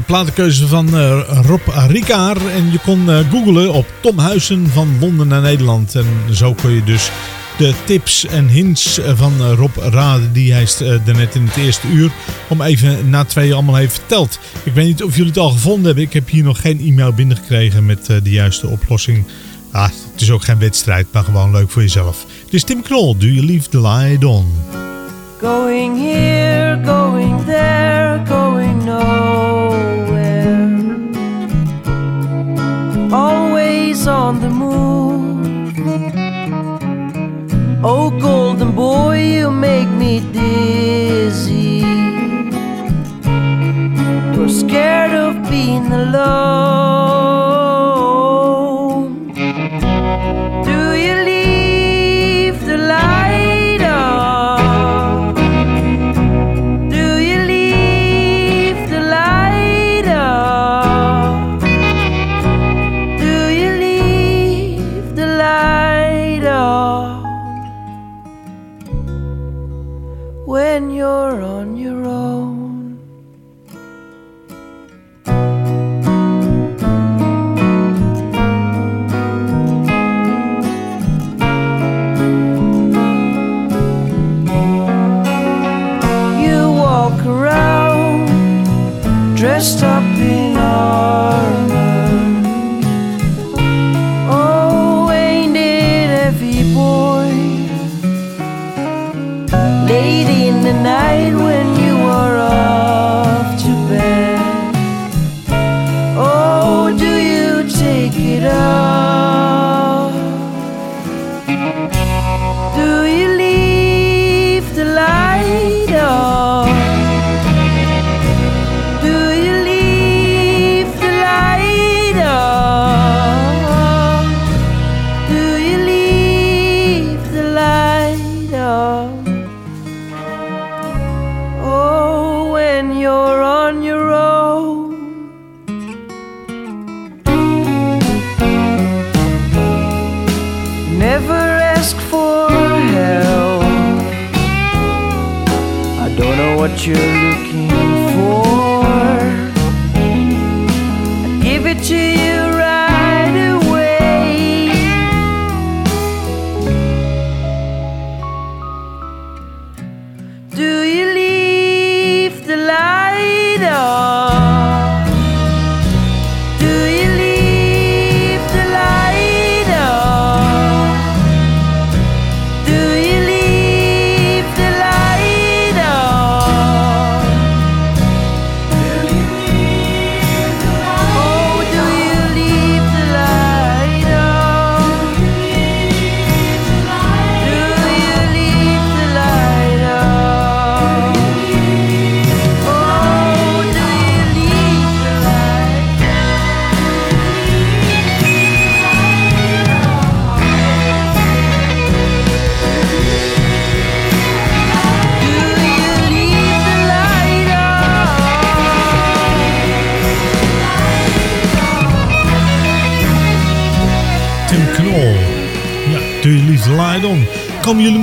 Platenkeuze van uh, Rob Ricard. En je kon uh, googlen op Tom Huizen van Londen naar Nederland. En zo kon je dus de tips en hints van uh, Rob raden die hij net in het eerste uur om even na twee allemaal heeft verteld. Ik weet niet of jullie het al gevonden hebben. Ik heb hier nog geen e-mail binnengekregen met de juiste oplossing. Ah, het is ook geen wedstrijd, maar gewoon leuk voor jezelf. Dus Tim Knol, Do You Leave The Light On? Going here, going there, going on the move. Oh, golden boy, you make me dizzy. You're scared of being alone.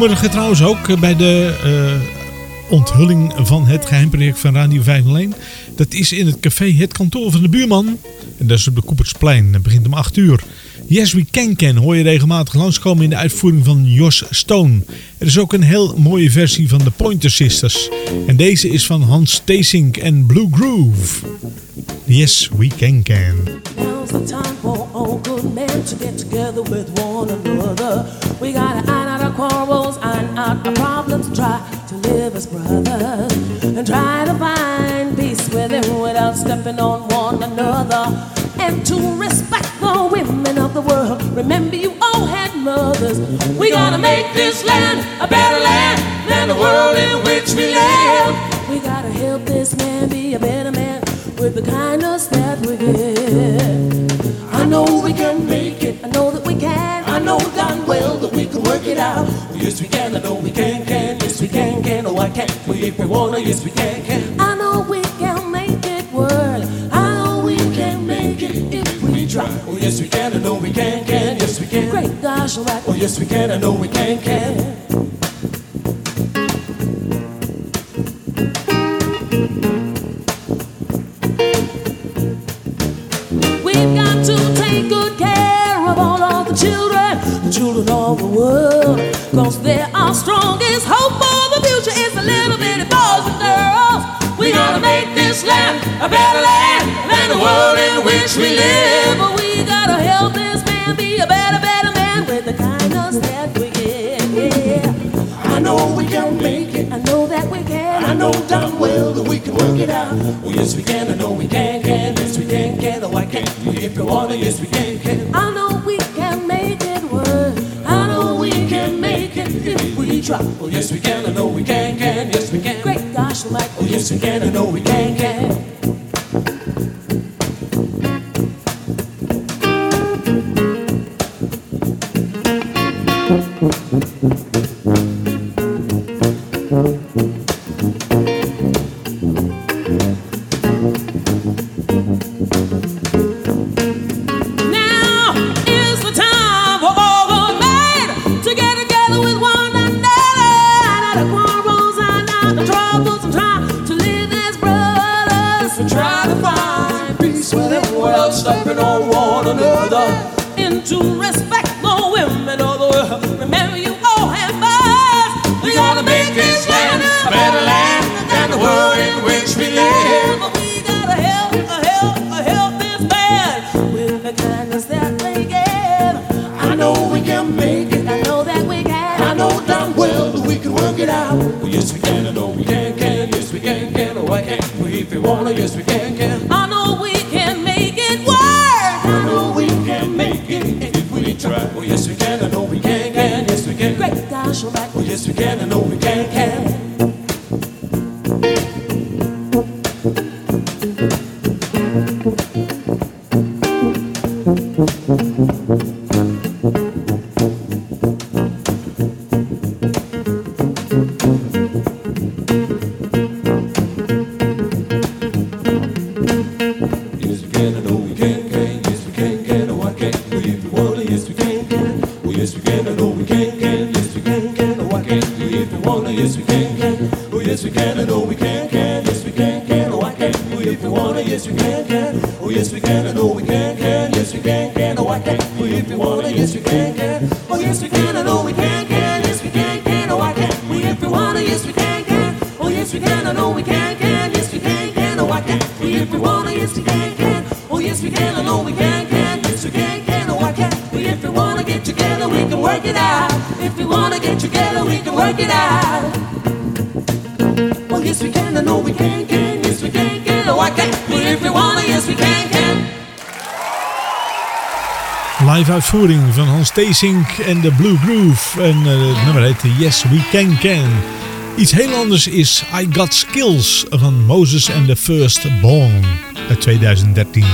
Komen jullie morgen trouwens ook bij de uh, onthulling van het geheimproject van Radio 501. Dat is in het café Het Kantoor van de Buurman. En dat is op de Koepertsplein. Dat begint om 8 uur. Yes We Can Can hoor je regelmatig langskomen in de uitvoering van Jos Stone. Er is ook een heel mooie versie van de Pointer Sisters. En deze is van Hans Stacink en Blue Groove. Yes We Can Can. Good men to get together with one another. We gotta iron out our quarrels, iron out our problems, try to live as brothers. And try to find peace within without stepping on one another. And to respect the women of the world. Remember, you all had mothers. We gotta make this land a better land than the world in which we live. We gotta help this man be a better man with the kindness that we can make it. I know that we can. I know darn well that we can work it out. Yes, we can. I know we can, can. Yes, we can, can. Oh, I can. We if we wanna, yes, we can, can. I know we can make it work. I know we can make it if we try. Oh, yes, we can. I know we can, can. Yes, we can. Great gosh, alright. Oh, yes, we can. I know we can, can. Children, of the world. Cause they're our strongest hope for the future. It's the little bitty boys and girls. We gotta make this land a better land than the world in which we live. But we gotta help this man be a better, better man with the kindness that we give. Yeah. I know we can make it. I know that we can. I know damn well that we can work it out. Oh yes we can. I know we can. Can yes we can. Can oh why can't we? If you wanna, yes we can. Can. I know try. Oh yes we can. I know we can. Can yes we can. Great gosh, Mike. Oh yes we can. I know we can. Can. Yes we can. I know we can. Can yes we can. Can oh why can't we? If we wanna, yes we can. Can. Oh yes we can. I know we can. Can yes we can. Can oh why can't we? If we wanna get together, we can work it out. If we wanna get together, we can work it out. Oh yes we can. I know we can. Can yes we can. Can oh why can't we? If we wanna, yes we can. Can. Live uitvoering van Hans Theesink en de Blue Groove. En eh, het nummer heet Yes We Can Can. Iets heel anders is I Got Skills van Moses and the First Born uit 2013.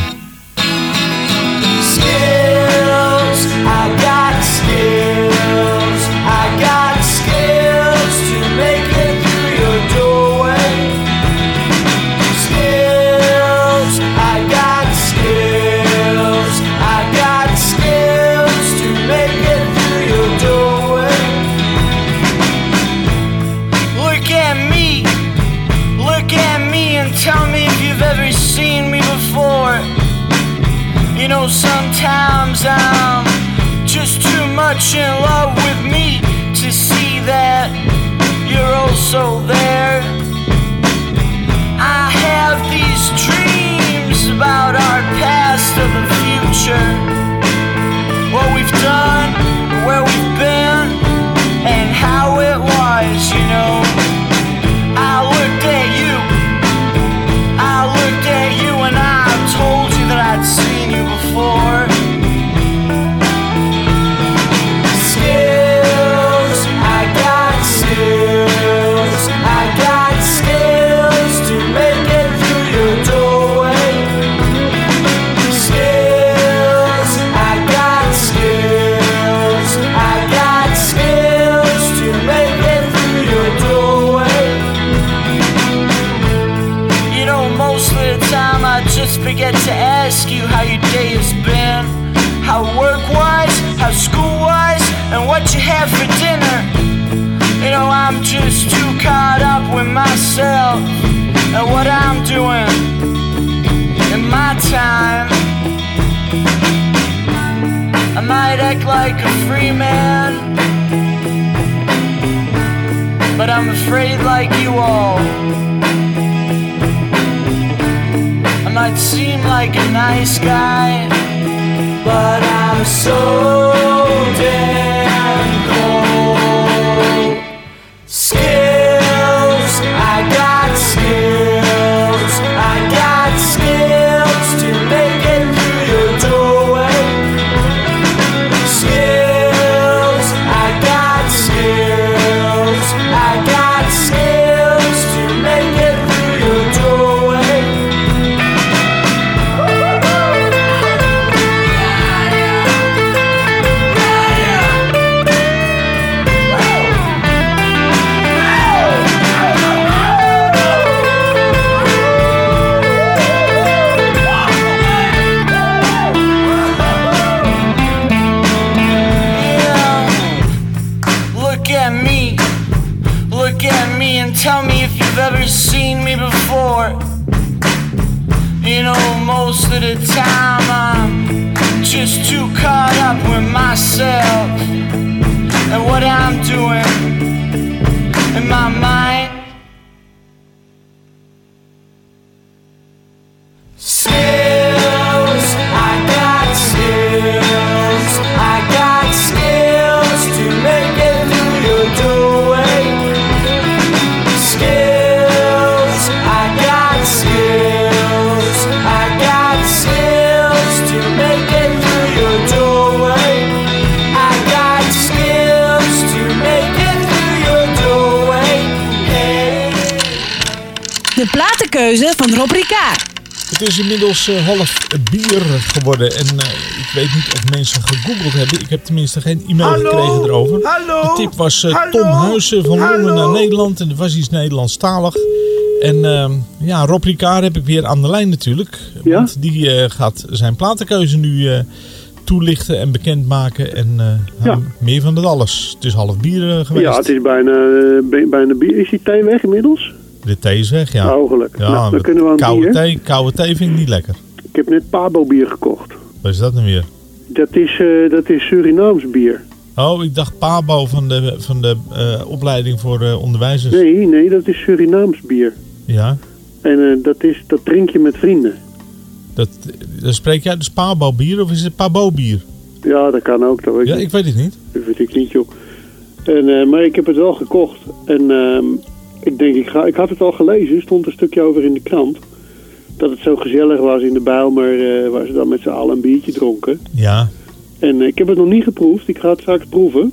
And what I'm doing in my time. I might act like a free man, but I'm afraid, like you all, I might seem like a nice guy, but I'm so damn my mind. Het is inmiddels eh, half bier geworden en eh, ik weet niet of mensen gegoogeld hebben. Ik heb tenminste geen e-mail Hallo? gekregen erover. Hallo? De tip was eh, Hallo? Tom Huizen van Londen naar Nederland en dat was iets Nederlandstalig. En ehm, ja, Rob Ricard heb ik weer aan de lijn natuurlijk. Want die gaat zijn platenkeuze nu toelichten en bekendmaken. En nou, meer van dat alles. Het is half bier eh, geweest. Ja, het is bijna, bij- bijna bier. Is die thee weg inmiddels? De thee is weg, ja. Oh, gelukkig. Ja, Nou, dan dat kunnen we aan koude bier. thee, koude thee vind ik niet lekker. Ik heb net Pabo bier gekocht. Wat is dat nou weer? Dat is, eh, dat is Surinaams bier. Oh, ik dacht Pabo van de, van de eh, opleiding voor eh, onderwijzers. Nee, nee, dat is Surinaams bier. Ja, En dat, is, dat drink je met vrienden. dat, dan spreek jij dus Pabo bier of is het Pabo bier? Ja, dat kan ook. Dat weet Ja, ik ik weet het niet. Dat weet ik niet, joh. En, maar ik heb het wel gekocht. En ehm, ik denk, ik, ga, ik had het al gelezen. stond een stukje over in de krant. Dat het zo gezellig was in de Bijlmer, eh waar ze dan met z'n allen een biertje dronken. Ja. En eh, ik heb het nog niet geproefd. Ik ga het straks proeven.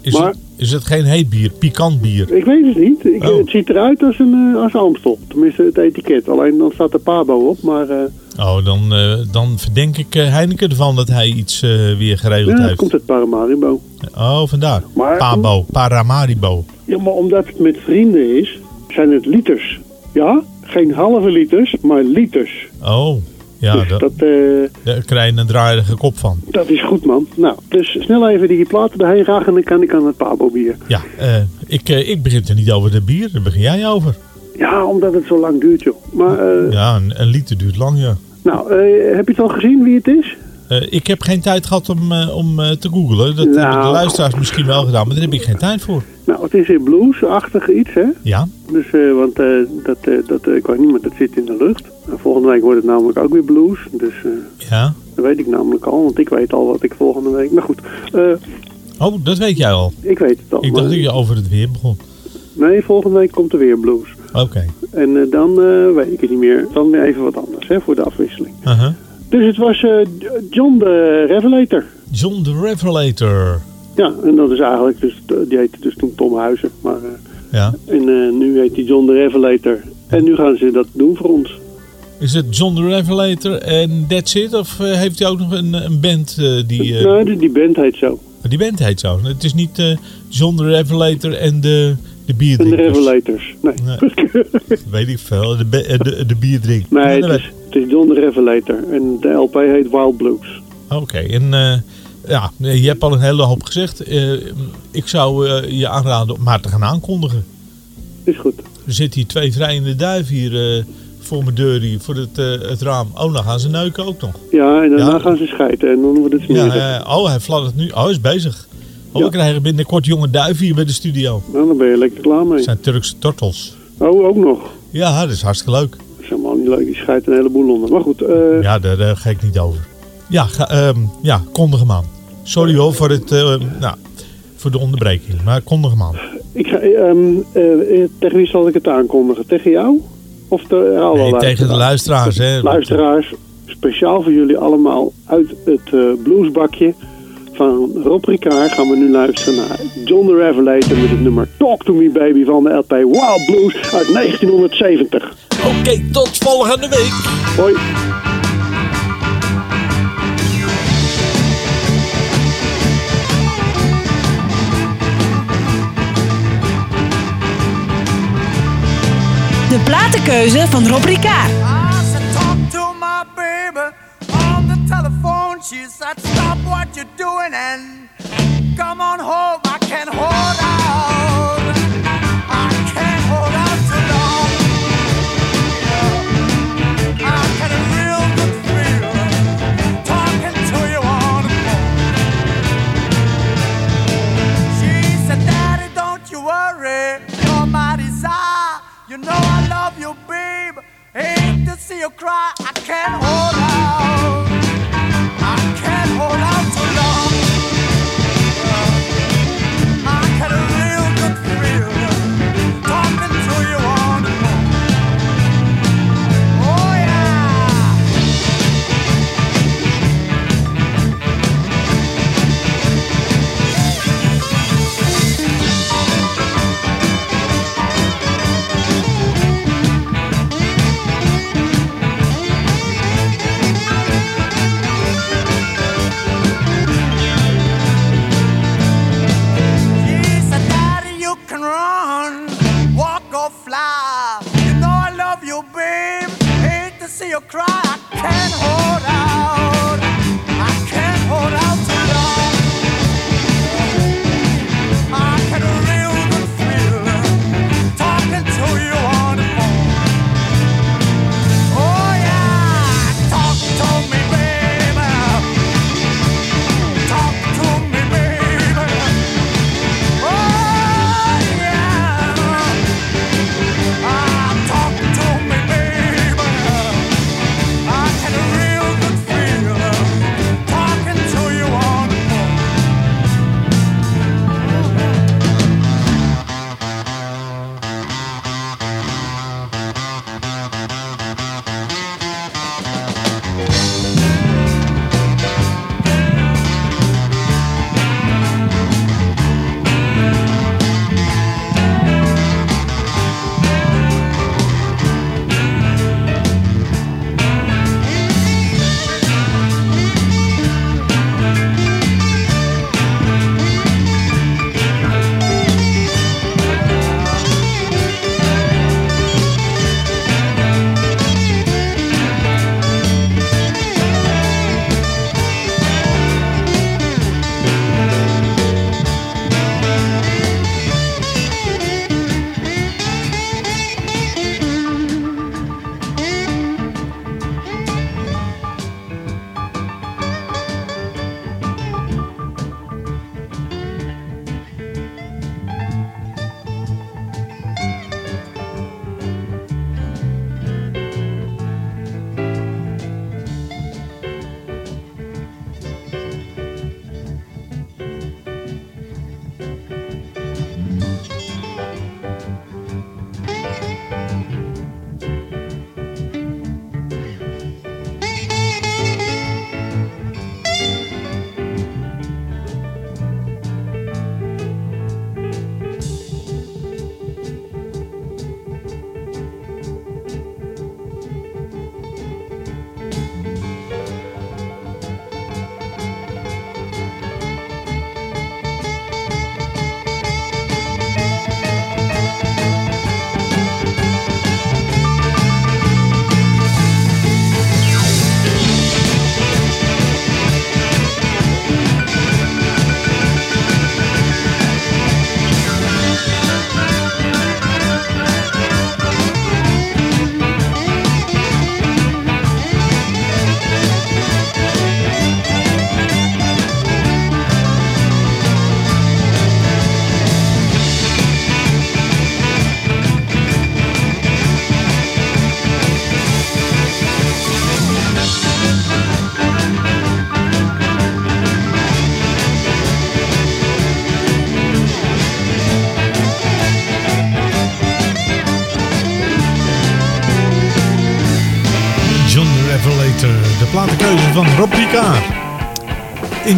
Is, Maar- het, is het geen heet bier, pikant bier? Ik weet het niet. Ik, Oh. Het ziet eruit als een eh, als Amstel. Tenminste, het etiket. Alleen dan staat er Pabo op. Maar Oh, dan, eh, dan verdenk ik eh, Heineken ervan dat hij iets eh, weer geregeld ja, het heeft. komt uit Paramaribo. Oh, vandaar. Maar- Pabo, Paramaribo. Ja, maar omdat het met vrienden is, zijn het liters. Ja, geen halve liters, maar liters. Oh, ja, Dus dat, dat, daar krijg je een draaierige kop van. dat is goed, man. Nou, dus snel even die platen erheen graag en dan kan ik aan het Pabo bier. Ja, ik, ik begin er niet over de bier, daar begin jij over. Ja, omdat het zo lang duurt, joh. Maar, Ja, een, een liter duurt lang, ja. Nou, eh, heb je het al gezien wie het is? Eh, ik heb geen tijd gehad om, eh, om te googlen. Dat hebben de Nou. luisteraars misschien wel gedaan, maar daar heb ik geen tijd voor. Nou, het is in blues-achtig iets, hè? Ja? Dus, want dat, dat, ik weet niet, maar dat zit in de lucht. En volgende week wordt het namelijk ook weer blues. Dus Ja? dat weet ik namelijk al, want ik weet al wat ik volgende week... Maar goed, Oh, dat weet jij al. ik weet het al. Ik dacht dat je over het weer begon. Nee, volgende week komt er weer blues. Oké. En eh, dan eh, weet ik het niet meer. Dan weer even wat anders, hè, voor de afwisseling. Dus het was eh, John de Revelator. John the Revelator. Ja, en dat is eigenlijk, dus, die heette dus toen Tom Huizen. Maar, Ja. en nu heet hij John de Revelator. En nu gaan ze dat doen voor ons. Is het John the Revelator en that's it? Of heeft hij ook nog een, een band die... eh, Nou, die, die band heet zo. Die band heet zo. Het is niet John the Revelator en de, de En de bierdrinkers. Revelators. Nee. Weet ik veel. De, eh, de, de bierdrink. Nee, Ja, het is, het is John de Revelator. En de LP heet Wild Blues. Oké, en eh, ja, je hebt al een hele hoop gezegd. Eh, ik zou eh, je aanraden om maar te gaan aankondigen. Is goed. Er zitten hier twee vrijende duiven hier eh, voor mijn deur hier, voor het, eh, het raam. Oh, dan gaan ze neuken ook nog. Ja, en daarna Ja. gaan ze schijten en dan wordt het Ja, smerig. eh, oh, hij fladdert nu. Oh, hij is bezig. Oh, we krijgen binnenkort jonge duiven hier bij de studio. Nou, dan ben je lekker klaar mee. Het zijn Turkse tortels. Oh, ook nog. Ja, dat is hartstikke leuk. Dat is helemaal niet leuk. Die schijt een heleboel onder. Maar goed, eh, Ja, daar, daar ga ik niet over. Ja, ga, ehm, ja kondig hem aan. Sorry hoor voor, het, eh, nou, voor de onderbreking, maar kondig hem aan. ik ga, ehm, eh, tegen wie zal ik het aankondigen? Tegen jou? Of de, Nee, tegen de luisteraars. Hè. Luisteraars, speciaal voor jullie allemaal uit het bluesbakje van Rob Ricard gaan we nu luisteren naar John the Revelator met het nummer Talk to Me Baby van de LP Wild Blues uit 1970. Oké, tot volgende week. Hoi. De platenkeuze van Rob Ricard. She said, Stop what you're doing and come on home. I can't hold out. I can't hold out too long. I had a real good feel talking to you on the phone. She said, Daddy, don't you worry. You're my desire. You know I love you, babe. Hate to see you cry. I can't hold out.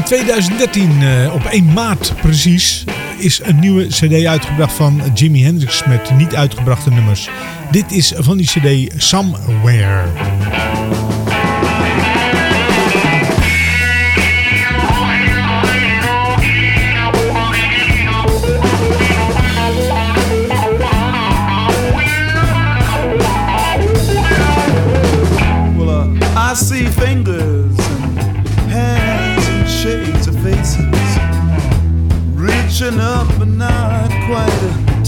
2013, eh, op 1 maart precies, is een nieuwe cd uitgebracht van Jimi Hendrix met niet uitgebrachte nummers. Dit is van die cd Somewhere.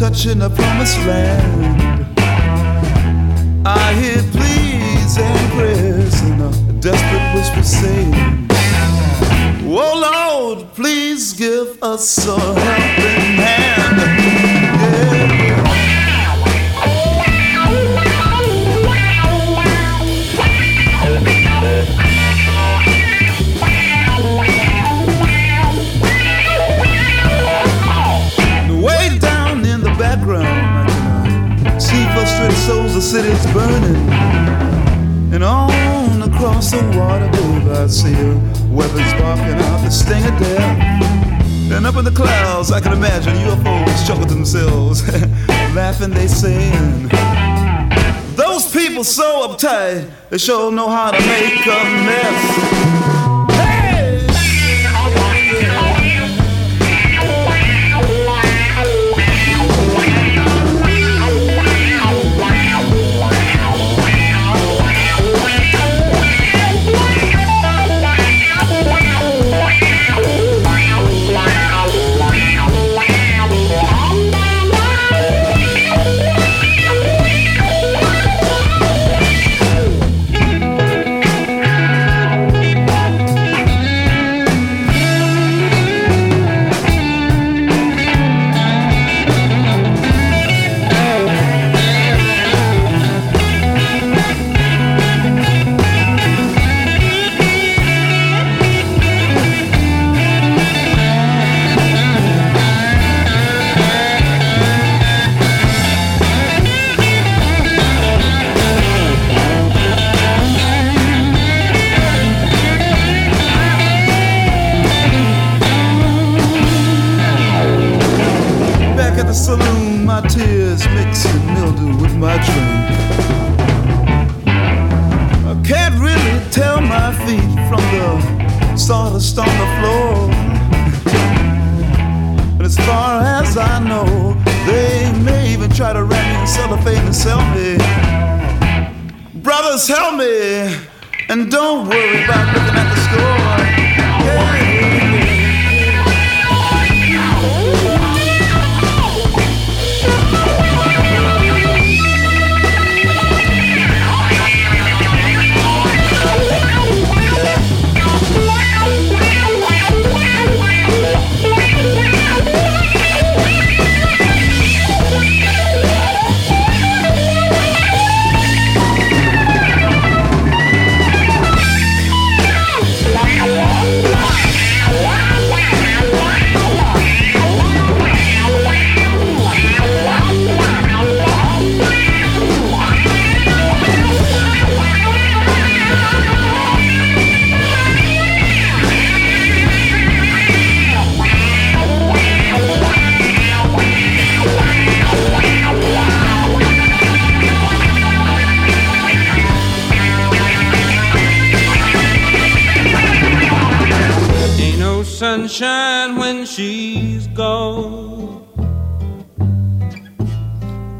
Touching the promised land. I hear pleas and prayers and a desperate whisper saying, Oh Lord, please give us a helping see souls, the city's burning. And on across the water, I see a weapons barking out the sting of death. And up in the clouds, I can imagine UFOs chuckle to themselves, laughing, they saying, Those people so uptight, they sure know how to make a mess.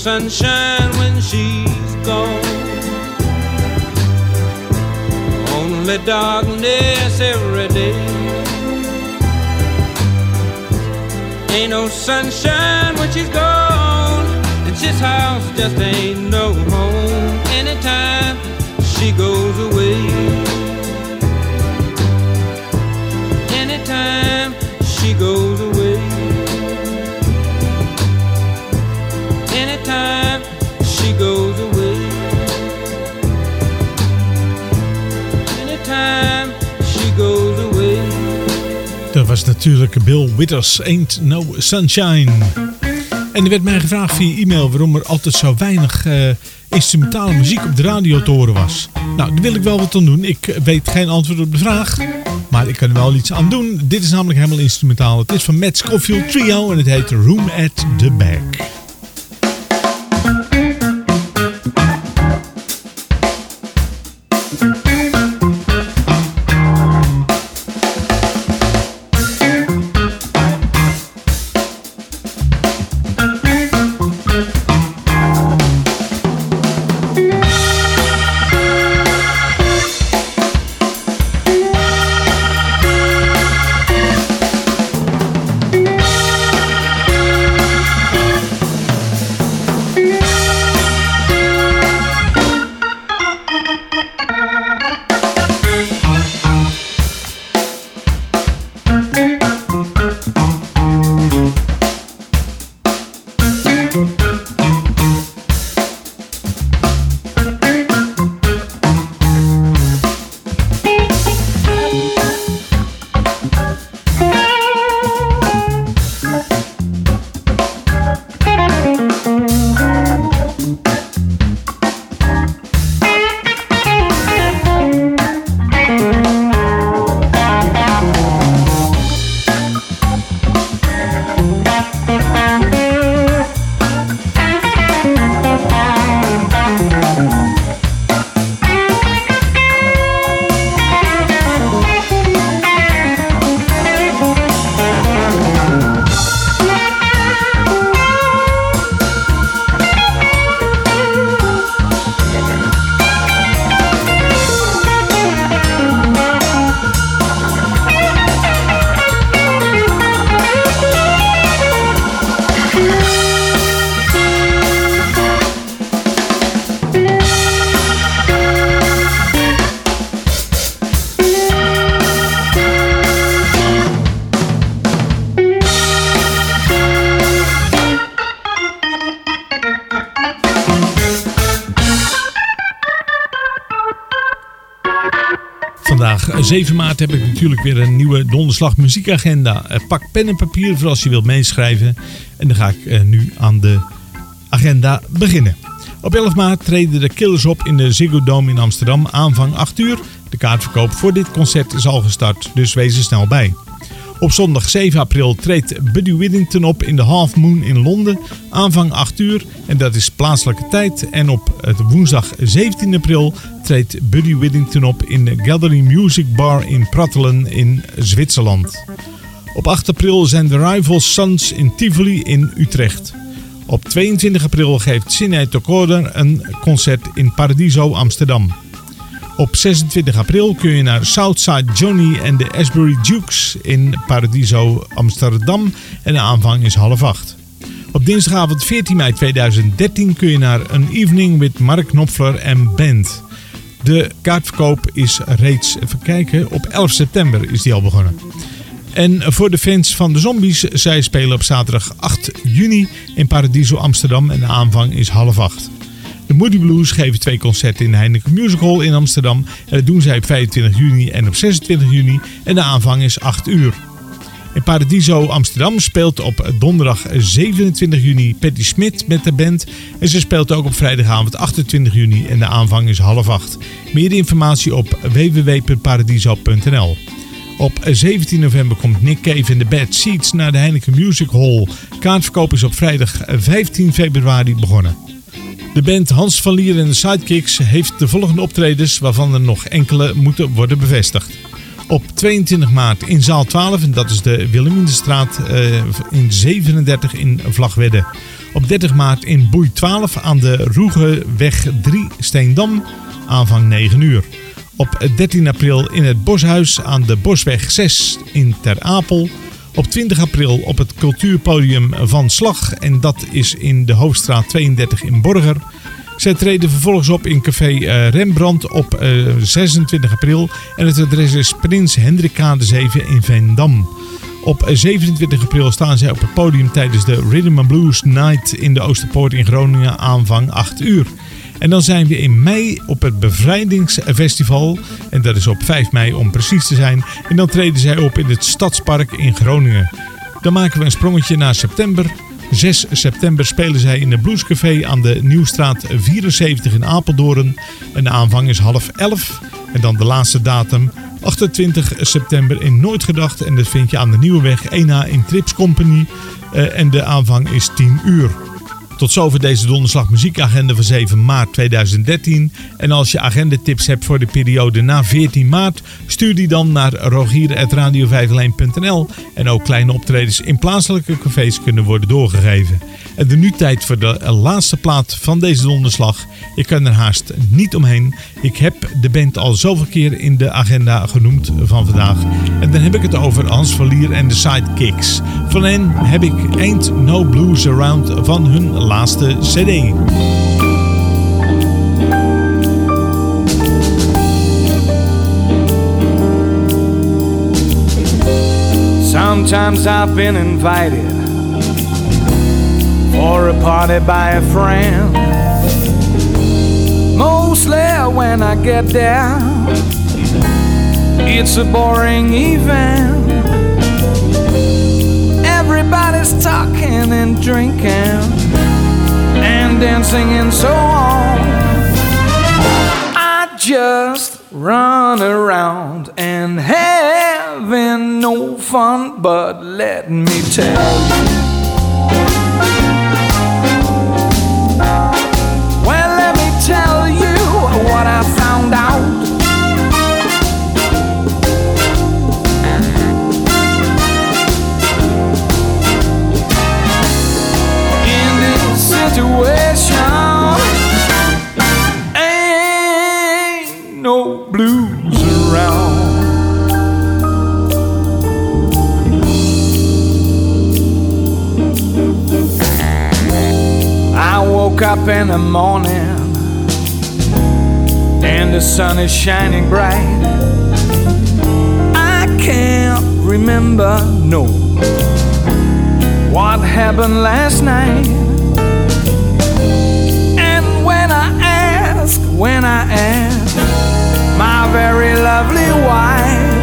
sunshine when she's gone. Only darkness every day. Ain't no sunshine when she's gone. And this house just ain't no home anytime she goes away. Was natuurlijk Bill Withers, Ain't No Sunshine. En er werd mij gevraagd via e-mail waarom er altijd zo weinig eh, instrumentale muziek op de radio te was. Nou, daar wil ik wel wat aan doen. Ik weet geen antwoord op de vraag, maar ik kan er wel iets aan doen. Dit is namelijk helemaal instrumentaal. Het is van Matt Scofield Trio en het heet Room at the Back. 7 maart, heb ik natuurlijk weer een nieuwe donderslag muziekagenda. Eh, Pak pen en papier voor als je wilt meeschrijven. En dan ga ik eh, nu aan de agenda beginnen. Op 11 maart treden de Killers op in de Ziggo Dome in Amsterdam. Aanvang 8 uur. De kaartverkoop voor dit concert is al gestart, dus wees er snel bij. Op zondag 7 april treedt Buddy Whittington op in de Half Moon in Londen. Aanvang 8 uur en dat is plaatselijke tijd. En op woensdag 17 april treedt Buddy Whittington op in de Gathering Music Bar in Prattelen in Zwitserland. Op 8 april zijn de Rivals Sons in Tivoli in Utrecht. Op 22 april geeft Sinead Tokorder een concert in Paradiso Amsterdam. Op 26 april kun je naar Southside Johnny en de Asbury Dukes in Paradiso Amsterdam en de aanvang is half acht. Op dinsdagavond 14 mei 2013 kun je naar een evening with Mark Knopfler en band. De kaartverkoop is reeds, even kijken, op 11 september is die al begonnen. En voor de fans van de Zombies, zij spelen op zaterdag 8 juni in Paradiso Amsterdam en de aanvang is half acht. De Moody Blues geven twee concerten in de Heineken Music Hall in Amsterdam. En dat doen zij op 25 juni en op 26 juni en de aanvang is 8 uur. In Paradiso Amsterdam speelt op donderdag 27 juni Patty Smit met de band. En ze speelt ook op vrijdagavond 28 juni en de aanvang is half acht. Meer informatie op www.paradiso.nl. Op 17 november komt Nick Cave in de Bad Seats naar de Heineken Music Hall. Kaartverkoop is op vrijdag 15 februari begonnen. De band Hans van Lier en de Sidekicks heeft de volgende optredens waarvan er nog enkele moeten worden bevestigd. Op 22 maart in zaal 12, en dat is de Wilhelminastraat eh, in 37 in Vlagwedde. Op 30 maart in Boei 12 aan de Roegeweg 3 Steendam, aanvang 9 uur. Op 13 april in het Boshuis aan de Bosweg 6 in Ter Apel. Op 20 april op het cultuurpodium Van Slag en dat is in de Hoofdstraat 32 in Borger. Zij treden vervolgens op in café eh, Rembrandt op eh, 26 april en het adres is Prins Hendrikade 7 in Veendam. Op 27 april staan zij op het podium tijdens de Rhythm and Blues Night in de Oosterpoort in Groningen aanvang 8 uur. En dan zijn we in mei op het Bevrijdingsfestival. En dat is op 5 mei om precies te zijn. En dan treden zij op in het Stadspark in Groningen. Dan maken we een sprongetje naar september. 6 september spelen zij in de Bluescafé aan de Nieuwstraat 74 in Apeldoorn. En de aanvang is half 11. En dan de laatste datum 28 september in Nooitgedacht. En dat vind je aan de Nieuweweg 1A in Trips Company. Eh, en de aanvang is 10 uur. Tot zover deze donderslag muziekagenda van 7 maart 2013. En als je agendetips hebt voor de periode na 14 maart, stuur die dan naar rogier.radio En ook kleine optredens in plaatselijke cafés kunnen worden doorgegeven. En de nu tijd voor de laatste plaat van deze donderslag. Ik kan er haast niet omheen. Ik heb de band al zoveel keer in de agenda genoemd van vandaag. En dan heb ik het over Hans Verlier en de Sidekicks. Van hen heb ik Ain't No Blues Around van hun laatste cd. Sometimes I've been invited for a party by a friend. Mostly when I get there, it's a boring event. Everybody's talking and drinking dancing and so on. I just run around and having no fun, but let me tell you. Well, let me tell you what I found out. In this ain't no blues around. I woke up in the morning and the sun is shining bright. I can't remember, no, what happened last night. When I ask my very lovely wife,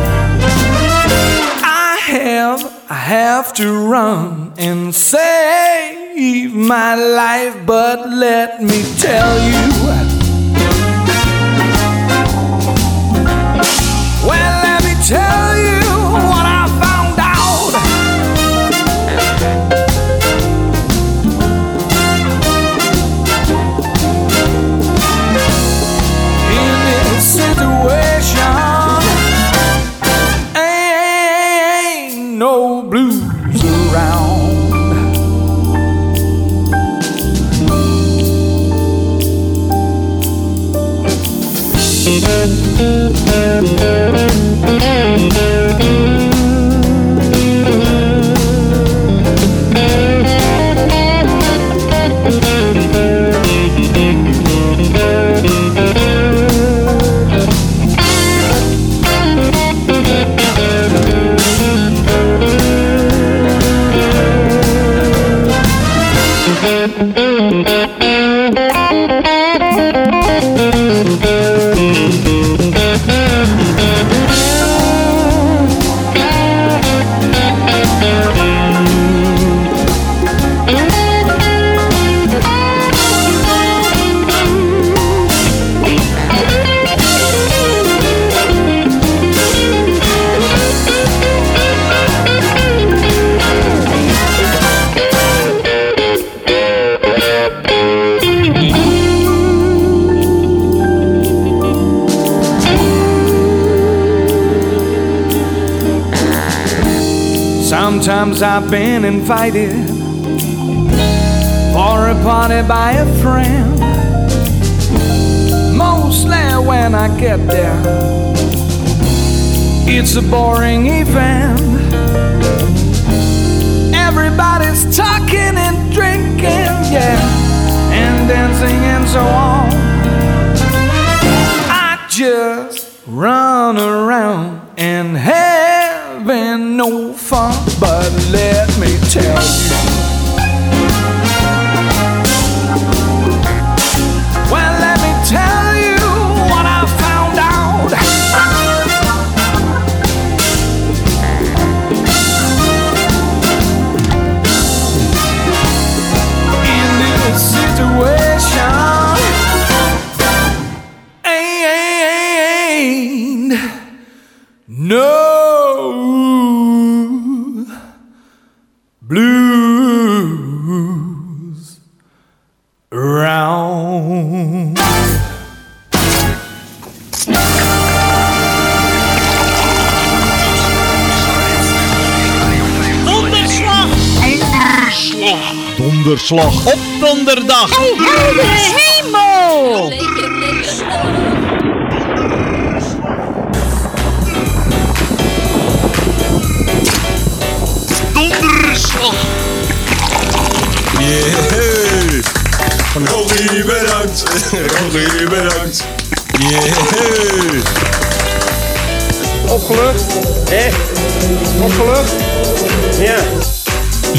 I have, I have to run and save my life, but let me tell you. Well, let me tell you Thank Sometimes I've been invited for a party by a friend. Mostly when I get there, it's a boring event. Everybody's talking and drinking, yeah, and dancing and so on. I just run around tell you.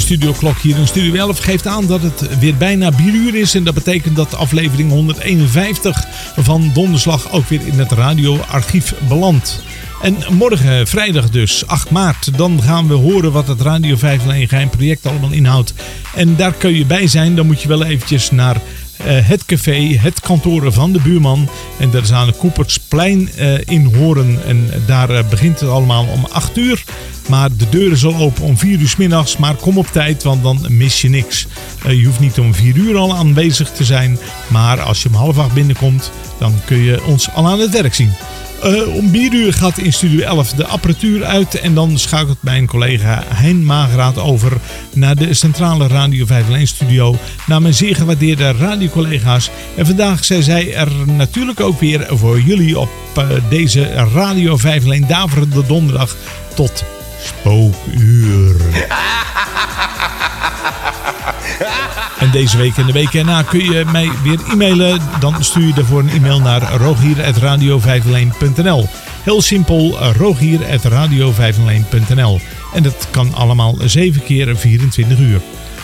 Studioklok hier in Studio 11 geeft aan dat het weer bijna 4 uur is. En dat betekent dat aflevering 151 van Donderslag ook weer in het radioarchief belandt. En morgen, vrijdag dus, 8 maart, dan gaan we horen wat het Radio 501 geheim project allemaal inhoudt. En daar kun je bij zijn, dan moet je wel eventjes naar eh, het café, het kantoor van de buurman. En dat is aan de Koepertsplein eh, in Horen. En daar eh, begint het allemaal om 8 uur. Maar de deuren zullen open om 4 uur s middags. Maar kom op tijd, want dan mis je niks. Eh, je hoeft niet om 4 uur al aanwezig te zijn. Maar als je om half acht binnenkomt, dan kun je ons al aan het werk zien. Eh, om 4 uur gaat in Studio 11 de apparatuur uit. En dan schakelt mijn collega Hein Mageraad over naar de centrale Radio 501 studio. Naar mijn zeer gewaardeerde radiocollega's. En vandaag zijn zij er natuurlijk ook weer voor jullie op eh, deze Radio 501 Daverende Donderdag tot spookuur. En deze week en de week erna kun je mij weer e-mailen. Dan stuur je daarvoor een e-mail naar rogier.radio501.nl Heel simpel, rogier.radio501.nl En dat kan allemaal 7 keer 24 uur.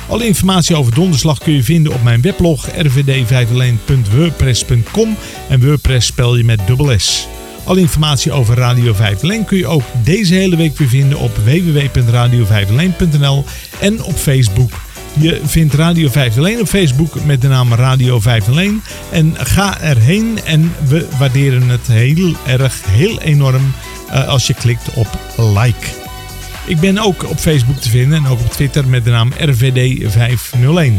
Alle informatie over donderslag kun je vinden op mijn weblog rvd501.wordpress.com en WordPress spel je met dubbel S. Alle informatie over Radio 501 kun je ook deze hele week weer vinden op www.radio501.nl en op Facebook. Je vindt Radio 501 op Facebook met de naam Radio 501 en ga erheen en we waarderen het heel erg, heel enorm eh, als je klikt op like. Ik ben ook op Facebook te vinden en ook op Twitter met de naam RVD501.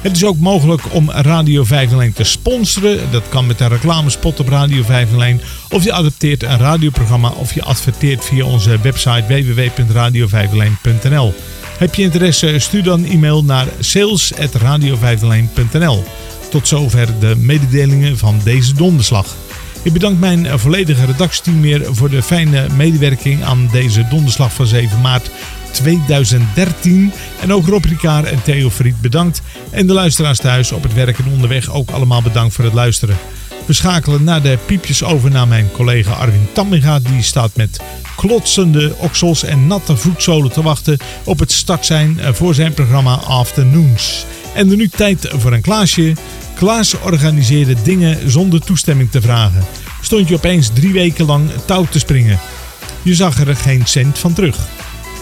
Het is ook mogelijk om Radio 501 te sponsoren. Dat kan met een reclamespot op Radio 501. Of je adapteert een radioprogramma of je adverteert via onze website www.radio501.nl. Heb je interesse? Stuur dan een e-mail naar sales.radio501.nl. Tot zover de mededelingen van deze donderslag. Ik bedank mijn volledige redactieteam weer voor de fijne medewerking aan deze donderslag van 7 maart 2013. En ook Rob Ricard en Theo Fried bedankt. En de luisteraars thuis op het werk en onderweg ook allemaal bedankt voor het luisteren. We schakelen na de piepjes over naar mijn collega Arwin Tamminga. Die staat met klotsende oksels en natte voetzolen te wachten op het start zijn voor zijn programma Afternoons. En er nu tijd voor een Klaasje. Klaas organiseerde dingen zonder toestemming te vragen. Stond je opeens drie weken lang touw te springen. Je zag er geen cent van terug.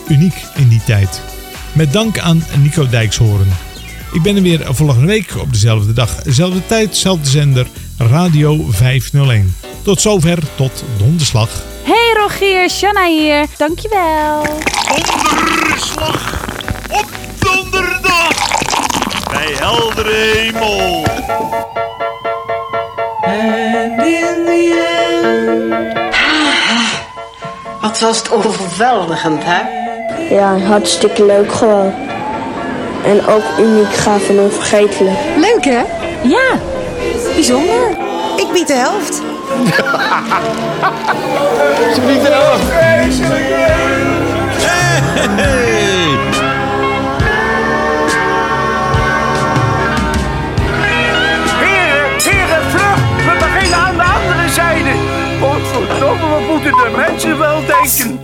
Uniek in die tijd. Met dank aan Nico Dijkshoorn. Ik ben er weer volgende week op dezelfde dag, dezelfde tijd, dezelfde zender, Radio 501. Tot zover, tot donderslag. Hey Rogier, Shanna hier. Dankjewel. Donderslag op donderdag bij heldere hemel. And in the end. Wat was het overweldigend, hè? Ja, hartstikke leuk gewoon. En ook uniek, gaaf en onvergetelijk. Leuk hè? Ja, bijzonder. Ik bied de helft. Ze biedt de helft. Hey. Heren, heren. We beginnen aan de andere zijde. Godverdomme, wat moeten de mensen wel denken?